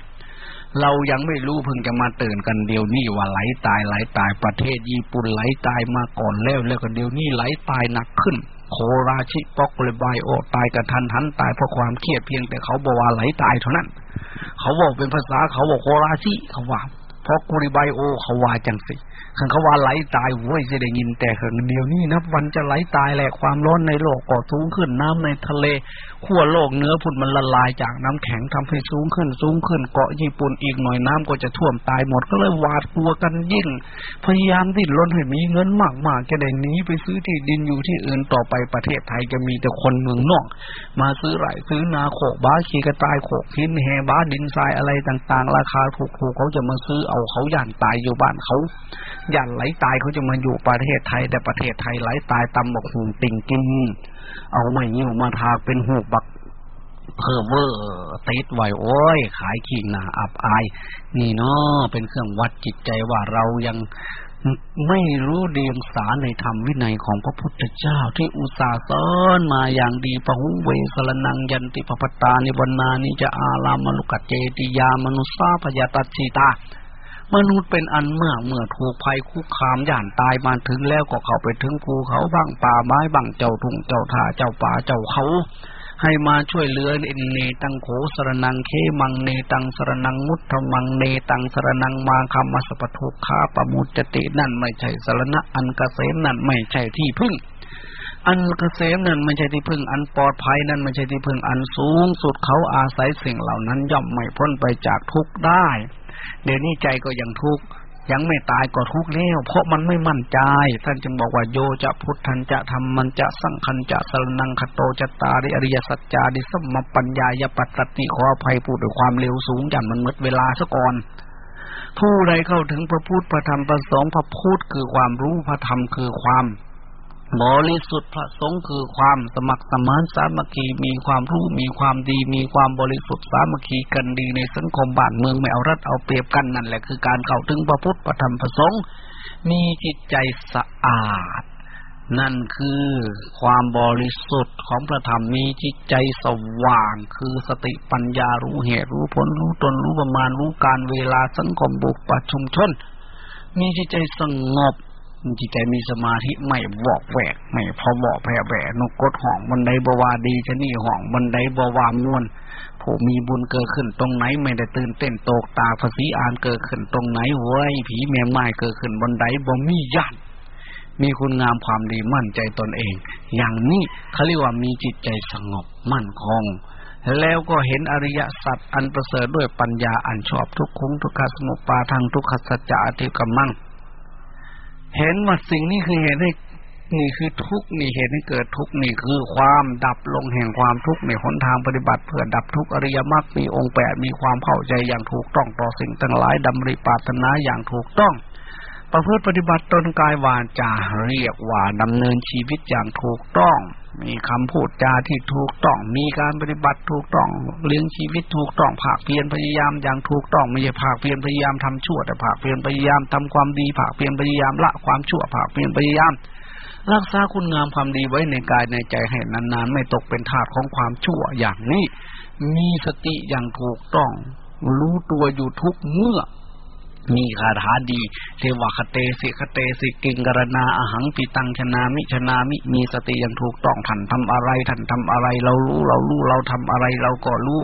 เรายังไม่รู้เพิ่งจะมาตื่นกันเดียวนี้ว่าไหลตายไหลตายประเทศญี่ปุ่นไหลตายมาก่อนแล้วแล้วก็เดียวนี้ไหลตายหนักขึ้น โคราชิปอกเลยบายโอตายกันทันทันตายเพราะความเครียดเพียงแต่เขาบอกว่าไหลตายเท่านั้น เขาบอกเป็นภาษาเขาบอกโคราชิเขาว่าเพราะกุริบายโอเขาว่าจังสิ ขันเขาว่าไหลตายโว้ยจะได้ยินแต่เหิงเดียวนี้นับวันจะไหลตายแหละความร้อนในโลกก็สูงขึ้นน้ำในทะเลขั้วโลกเนื้อพุ่นมันละลายจากน้ำแข็งทำให้สูงขึ้นสูงขึ้นเกาะญี่ปุ่นอีกหน่อยน้ำก็จะท่วมตายหมดก็เลยหวาดกลัวกันยิ่ง พยายามดิ้นรนให้มีเงินมากๆจะได้หนีไปซื้อที่ดินอยู่ที่อื่นต่อไปประเทศไทยจะมีแต่คนเมืองนอก มาซื้อไร่ซื้อนาโขกบ้าขี่กระต่ายโขกหินแหบ้าดินทรายอะไรต่างๆ ราคาถูกๆเขาจะมาซื้อเอาเขาย่านตายอยู่บ้านเขาย่านไหลตายเขาจะมาอยู่ประเทศไทย แต่ประเทศไทยไหลตายตำบอกหูติ่งกินเอาไม่ยิ้วมาทาเป็นหูบักเพิ่มเวอร์ติดไว้โอ้ย ขายขี้หนาอับอาย นี่เนาะเป็นเครื่องวัดจิตใจว่าเรายังไม่รู้เดียงสาในธรรมวินัยของพระพุทธเจ้า ที่อุตสาห์สอนมาอย่างดีปะหุเวสรนังยันติปปตานิบนานิจะอาลามลุกเจติยามนุสาพยาตัชีตา มนุษย์เป็นอันเมากเมื่อถูกภัยคุกคามย่านตายมาถึงแล้วก็เข้าไปถึงภูเขาบ้างป่าไม้บ้างเจ้าทุ่งเจ้าท่าเจ้าป่าเจ้าเขา ให้มาช่วยเหลือเนเนตังโขสรนังเคมังเนตังสรนังมุตธมังเนตังสรนังมาคำมาสปทุขาปมุจตินั่นไม่ใช่สรณะอันกเกษมนั่นไม่ใช่ที่พึ่งอันเกษมนั่นไม่ใช่ที่พึ่งอันปลอดภัยนั่นไม่ใช่ที่พึ่งอันสูงสุดเขาอาศัยสิ่งเหล่านั้นย่อมไม่พ้นไปจากทุกข์ได้ เดี๋ยวนี้ใจก็ยังทุกข์ยังไม่ตายก็ทุกข์แล้วเพราะมันไม่มั่นใจ ท่านจึงบอกว่าโยจะพุทธันจะทำมันจะสังคันจะสรนังคโตจะตาริอริยสัจจาดิสมปัญญายปัตติขออภัยพูดด้วยความเร็วสูงอย่างมันมดเวลาซะก่อนผู้ใดเข้าถึงพระพุทธพระธรรมพระสงฆ์พระพุทธคือความรู้พระธรรมคือความ บริสุทธิ์พระสงฆ์คือความสมัครสมานสามัคคีมีความรู้มีความดี มีความบริสุทธิ์สามัคคีกันดีในสังคมบ้านเมืองไม่เอารัดเอาเปรียบกันนั่นแหละคือการเข้าถึงพระพุทธพระธรรมพระสงฆ์มีจิตใจสะอาด นั่นคือความบริสุทธิ์ของพระธรรมมีจิตใจสว่าง คือสติปัญญารู้เหตุรู้ผลรู้ตนรู้ประมาณรู้การเวลาสังคมบุกปัชุมชน มีจิตใจสงบ จิตใจมีสมาธิไม่บอกแวกไม่พอบอกแผ่แผ่นกกดห่องบันไดบวาดีชนี่ห่องบันไดบวามวนผู้มีบุญเกิดขึ้นตรงไหน ไม่ได้ตื่นเต้นโตกตาภาษีอ่านเกิดขึ้นตรงไหนเว้ยผีเมียไม้เกิดขึ้นบันไดบ่มีญาติมีคุณงามความดีมั่นใจตนเอง อย่างนี้เขาเรียกว่ามีจิตใจสงบมั่นคง แล้วก็เห็นอริยสัจอันประเสริฐด้วยปัญญาอันชอบทุกคุ้งทุกขสมุปาทางทุกขสัจจะอธิกรรมัง เห็นว่าสิ่งนี้คือเหตุให้นี่คือทุกข์นี่เหตุให้เกิดทุกข์นี่คือความดับลงแห่งความทุกข์ในหนทางปฏิบัติเพื่อดับทุกข์อริยมรรคมีองค์แปดมีความเข้าใจอย่างถูกต้องต่อสิ่งทั้งหลายดำริปารถนาอย่างถูกต้อง ประพฤติปฏิบัติตนกายวาจาเรียกว่าดำเนินชีวิตอย่างถูกต้อง มีคำพูดจาที่ถูกต้อง มีการปฏิบัติถูกต้องเลี้ยงชีวิตถูกต้องภาคเพียรพยายามอย่างถูกต้องไม่ใช่ภาคเพียรพยายามทำชั่วแต่ภาคเพียรพยายามทำความดีภาคเพียรพยายามละความชั่วภาคเพียรพยายาม รักษาคุณงามความดีไว้ในกายในใจให้นานๆ ไม่ตกเป็นทาสของความชั่วอย่างนี้ มีสติอย่างถูกต้อง รู้ตัวอยู่ทุกเมื่อ มีคาถาดีเทวคเตสิคเตสิกิงกรณาอาหังปิตังชนามิชนามิมีสติอย่างถูกต้องท่านทำอะไรท่านทำอะไร เรารู้เรารู้เราทำอะไรเราก็รู้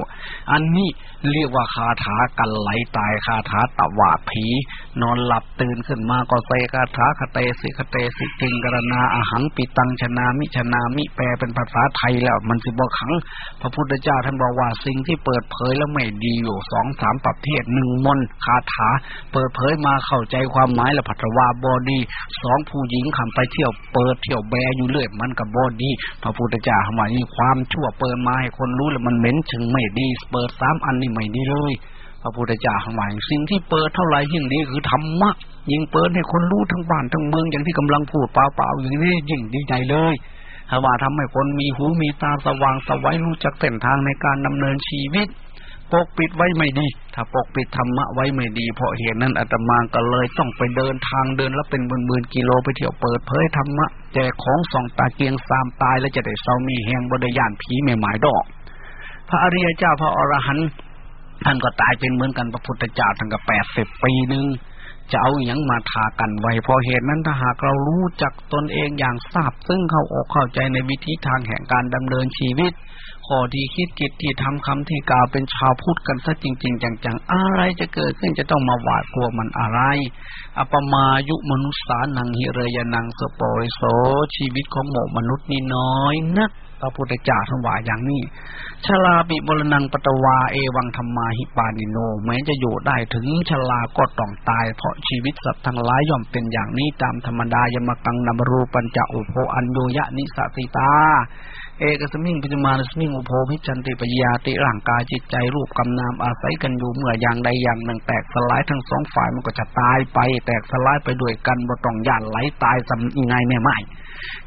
อันนี้เรียกว่าคาถากันไหลตายคาถาตะวาดผี นอนหลับตื่นขึ้นมาก็เซคาถาคเตสิคเตสิกิงกรณาอาหังปิตังชนามิชนามิแปลเป็นภาษาไทยแล้วมันสิบขัง พระพุทธเจ้าท่านบอกว่าสิ่งที่เปิดเผยแล้วไม่ดีอยู่สองสามประเภทหนึ่งมนคาถาเปิดเผยมาเข้าใจความหมายและพัฒวาบอดีสองผู้หญิงคำไปเที่ยวเปิดเที่ยวแบอยู่เรื่อยมันกับบอดีพระพุทธเจ้าหมายนี่ความชั่วเปิดมาให้คนรู้แล้วมันเหม็นชึงไม่ดี เปิดสามอันนี่ไม่ดีเลยพระพุทธเจ้าหมายสิ่งที่เปิดเท่าไหร่ยิ่งดีคือธรรมะยิ่งเปิดให้คนรู้ทั้งบ้านทั้งเมืองอย่างที่กำลังพูดเปล่าๆอย่างนี้ยิ่งดีใจเลยถ้าว่าทำให้คนมีหูมีตาสว่างสวัยรู้จักเส้นทางในการดำเนินชีวิต ปกปิดไว้ไม่ดี ถ้าปกปิดธรรมะไว้ไม่ดี เพราะเหตุนั้นอาตมาก็เลยต้องไปเดินทางเดินแล้วเป็นหมื่นๆกิโลไปเที่ยวเปิดเผยธรรมะแจกของส่องตาเกียงสามตายแล้วจะได้เศร้ามีแหงบริยานผีไม่หมายดอก พระอริยเจ้าพระอรหันต์ท่านก็ตายเป็นเหมือนกันพระพุทธเจ้าท่านก็แปดสิบปีหนึ่งจะเอาอย่างมาทากันไว้เพราะเหตุนั้นถ้าหากเรารู้จักตนเองอย่างทราบซึ่งเข้าอกเข้าใจในวิธีทางแห่งการดำเนินชีวิต ข้อที่คิดจิตที่ทำคำที่กล่าวเป็นชาวพุทธกันซะจริง ๆ จังๆ อะไรจะเกิดขึ้นจะต้องมาหวาดกลัวมันอะไร อปมายุมนุษสานังหิเรยนังสปอริโสชีวิตของหมู่มนุษย์นี่น้อยนักพระพุทธเจ้าทั้งว่าอย่างนี้ชลาปิบรนังปตวาเอวังธรรมาหิปานิโน แม้จะอยู่ได้ถึงชลาก็ต้องตาย เพราะชีวิตสัตว์ทั้งหลายย่อมเป็นอย่างนี้ตามธรรมดายมกังนามรูปัญจอุโภอัญโยยะนิสติตา เอกสมิงปิจมานสมิงอุโภพิจันติปยาติร่างกายจิตใจรูปกำนามอาศัยกันอยู่เมื่ออย่างใดอย่างหนึ่งแตกสลายทั้งสองฝ่ายมันก็จะตายไป แตกสลายไปด้วยกันบ่ต้องย่านไหลตายสำยังไงแม่ไม่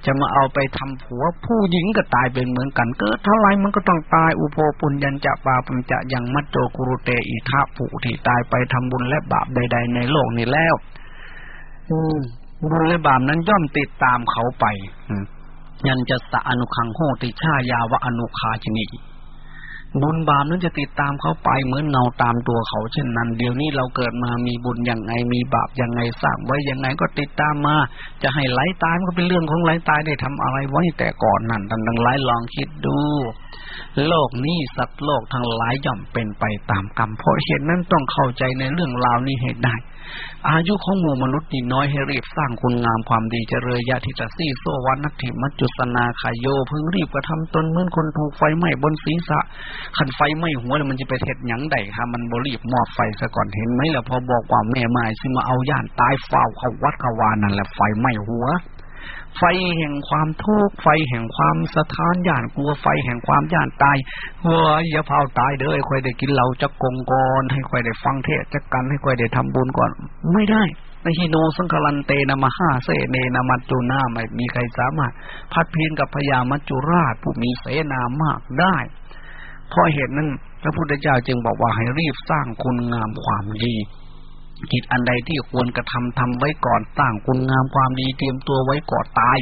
จะมาเอาไปทำผัวผู้หญิงก็ตายเป็นเหมือนกัน เกิดเท่าไรมันก็ต้องตายอุโภปุญญัญจะปาปัญจะยังมัจโจกุรุเตอิทาผู้ที่ตายไปทำบุญและบาปใด ๆ ในโลกนี้แล้ว อืบุญและบาปนั้นย่อมติดตามเขาไป อื ยันจะสะอนุขังโหติชายาวะอนุคาชนีบุญบาปนั้นจะติดตามเขาไปเหมือนเงาตามตัวเขาเช่นนั้น เดี๋ยวนี้เราเกิดมามีบุญย่างไงมีบาปย่างไงสร้างไว้ย่างไงก็ติดตามมา จะให้ไหลตายมันก็เป็นเรื่องของไหลตายได้ทำอะไรไว้แต่ก่อนนั่นทั้งหลายลองคิดดู โลกนี้สัตว์โลกทั้งหลายย่อมเป็นไปตามกรรมเพราะเหตุนั้นต้องเข้าใจในเรื่องราวนี้ให้ได้ อายุของหมู่มนุษย์นี่น้อยให้รีบสร้างคุณงามความดีเจริญญาติจะซี่โซวันนักถิมัจจุสนาขายโยพึงรีบกระทำตนเหมือนคนถูกไฟไหม้บนศีรษะขันไฟไหม้หัวแล้วมันจะไปเท็ดหยังใดค่ะมันบรีบมอบไฟซะก่อนเห็นไหมล่ะพอบอกว่าแม่ไม้ซิมาเอาย่านตายเฝ้าเขาวัดขวานั่นแหละไฟไหม้หัว ไฟแห่งความทุกข์ไฟแห่งความสะท้านย่านกลัวไฟแห่งความย่านตายเฮ้ยอย่าเผาตายเด้อค่อยได้กินเหล้าจะกงกรให้ค่อยได้ฟังเทศจะกันให้ค่อยได้ทำบุญก่อน ไม่ได้ในฮิโนสังคลันเตนามาห้าเสเนนามัจจุนาไม่มีใครสามารถ พัดเพียนกับพญามัจจุราชผู้มีเสนามากได้เพราะเหตุนั้นพระพุทธเจ้าจึงบอกว่าให้รีบสร้างคุณงามความดี กิจอันใดที่ควรกระทำทำไว้ก่อนสร้างคุณงามความดีเตรียมตัวไว้ก่อนตาย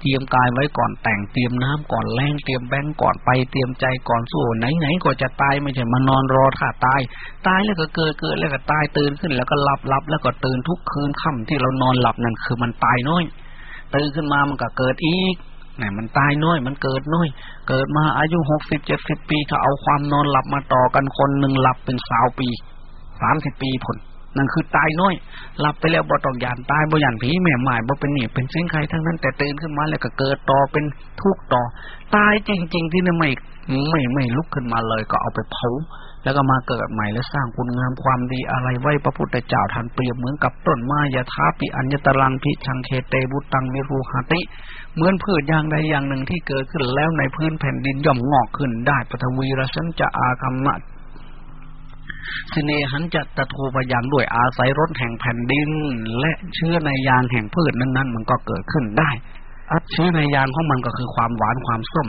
เตรียมกายไว้ก่อนแต่งเตรียมน้ำก่อนแรงเตรียมแบงก่อนไปเตรียมใจก่อนสู้ไหนไหนก็จะตายไม่ใช่มานอนรอถ้าตาย ตายแล้วก็เกิดเกิดแล้วก็ตายตื่นขึ้น แล้วก็หลับหลับแล้วก็ตื่นทุกคืนค่ำที่เรานอนหลับนั่นคือมันตายน้อยตื่นขึ้นมามันก็เกิดอีกนี่ยมันตายน้อยมันเกิดน้อย เกิดมาอายุหกสิบเจ็ดสิบปีถ้าเอาความนอนหลับมาต่อกันคนหนึ่งหลับเป็นสาวปีสามสิบปีผล นั่นคือตายน้อยหลับไปแล้วบ่ต้องยานตายบ่ยานผีแม่หมายบ่เป็นหนีเป็นเสิ่งใครทั้งนั้น แต่ตื่นขึ้นมาแล้วก็เกิดต่อเป็นทุกข์ต่อ ตายจริง ๆ ที่นี่ไม่ไม่ไม่ลุกขึ้นมาเลยก็เอาไปเผาแล้วก็มาเกิดใหม่และสร้างคุณงามความดีอะไรไว้พระพุทธเจ้าท่านเปรียบเหมือนกับต้นไม้ยาทาปิอัญญตรังพิชังเคเตบุตังมิรูหติ เหมือนพืชอย่างใดอย่างหนึ่งที่เกิดขึ้นแล้วในพื้นแผ่นดินย่อมงอกขึ้นได้ปฐวีรสันจะอาคัมมะ สิเนหันจะตะทูปยางด้วยอาศัยรถแห่งแผ่นดิน และเชื้อในยางแห่งพืชนั้นๆ มันก็เกิดขึ้นได้อัเชื้อในยางของมันก็คือความหวานความส้ม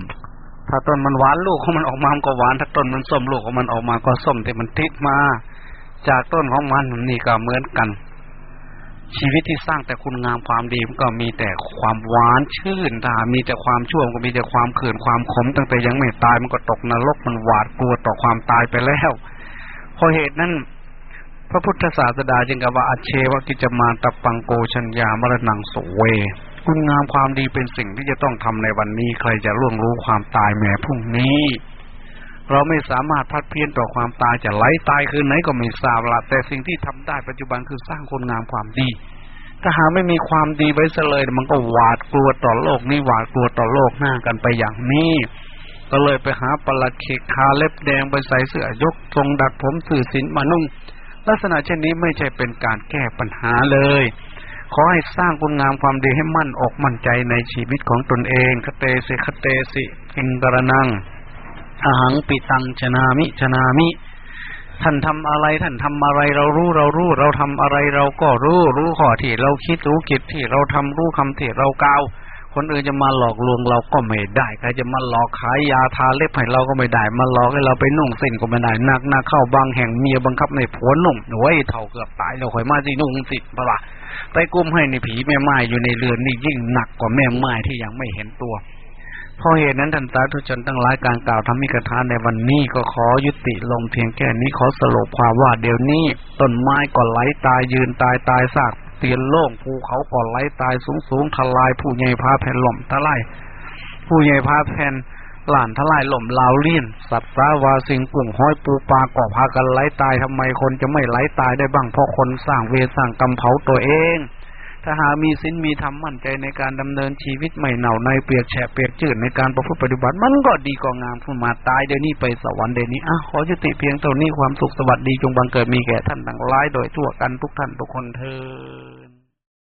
ถ้าต้นมันหวานลูกของมันออกมามันก็หวาน ถ้าต้นมันส้มลูกของมันออกมาก็ส้มที่มันติดมา จากต้นของมันนี่ก็เหมือนกัน ชีวิตที่สร้างแต่คุณงามความดีมันก็มีแต่ความหวานชื่นตามีแต่ความชั่วก็มีแต่ความเขื่นความขม ตั้งแต่ยังไม่ตายมันก็ตกนรกมันหวาดกลัวต่อความตายไปแล้ว เพราะเหตุนั้น พระพุทธศาสดาจึงกล่าวว่าอเชวกิจมาตปังโกชัญญามรณังโสเวคุณงามความดีเป็นสิ่งที่จะต้องทำในวันนี้ ใครจะล่วงรู้ความตายแม้พรุ่งนี้ เราไม่สามารถพัดเพี้ยนต่อความตายจะไหลตายคืนไหนก็ไม่ทราบละแต่สิ่งที่ทำได้ปัจจุบันคือสร้างคุณงามความดี ถ้าหาไม่มีความดีไว้เลย มันก็หวาดกลัวต่อโลกนี้หวาดกลัวต่อโลกหน้ากันไปอย่างนี้ ก็เลยไปหาปลัดเขกคาเล็บแดงไปใส่เสื้อยกทรงดัดผมสื่อสินมานุ่ง ลักษณะเช่นนี้ไม่ใช่เป็นการแก้ปัญหาเลย ขอให้สร้างคุณงามความดีให้มั่นอกมั่นใจในชีวิตของตนเองคเตสิคเตสิอิงกรนังอาหังปิตังชนามิชนามิ ท่านทำอะไรท่านทำอะไรเรารู้เรารู้ เราทำอะไรเราก็รู้ รู้ข้อที่เราคิดรู้กิจที่เราทำรู้คำที่เรากล่าว คนอื่นจะมาหลอกลวงเราก็ไม่ได้ใครจะมาหลอกขายยาทาเล็บให้เราก็ไม่ได้ มาหลอกให้เราไปนุ่งสิ้นก็ไม่ได้นักหนักเข้าบางแห่งเมียบังคับในผัวนุ่งหน่วยเท่าเกือบตายเราคอยมาสินุ่งสิ้นปะละไปกุ้มให้ในผีแม่ไม้อยู่ในเรือนนี่ยิ่งหนักกว่าแม่ไม้ที่ยังไม่เห็นตัวเพราะเหตุนั้นท่านสาธุชนตั้งหลายการกล่าวทำมิกทานในวันนี้ก็ขอยุติลงเพียงแค่นี้ขอสรุปความว่าเดี๋ยวนี้ต้นไม้ก็ไหลตายยืนตายตายซาก เตียนโล่งภูเขาก่อนไหลตายสูงสูงทลายผู้ใหญ่พาแผ่นหล่มทลายผู้ใหญ่พาแผ่นหลานทลายหล่มลาวเลี่ยนสัตว์สาวาสิงกุ่งห้อยปูปลาก่อพากันไหลตายทำไมคนจะไม่ไหลตายได้บ้างเพราะคนสร้างเวสร้างกรรมเผาตัวเอง ถ้าหามีสินมีธรรมมั่นใจในการดำเนินชีวิตไม่เหน่าในเปียกแฉะเปียกจืดในการประพฤติปฏิบัติ มันก็ดีกว่างามขึ้นมาตายเดี๋ยวนี้ไปสวรรค์เดี๋ยวนี้อะขอจุติเพียงเท่านี้ความสุขสวัสดีจงบังเกิดมีแก่ท่านทั้งหลายโดยทั่วกันทุกท่านทุกคนเธอ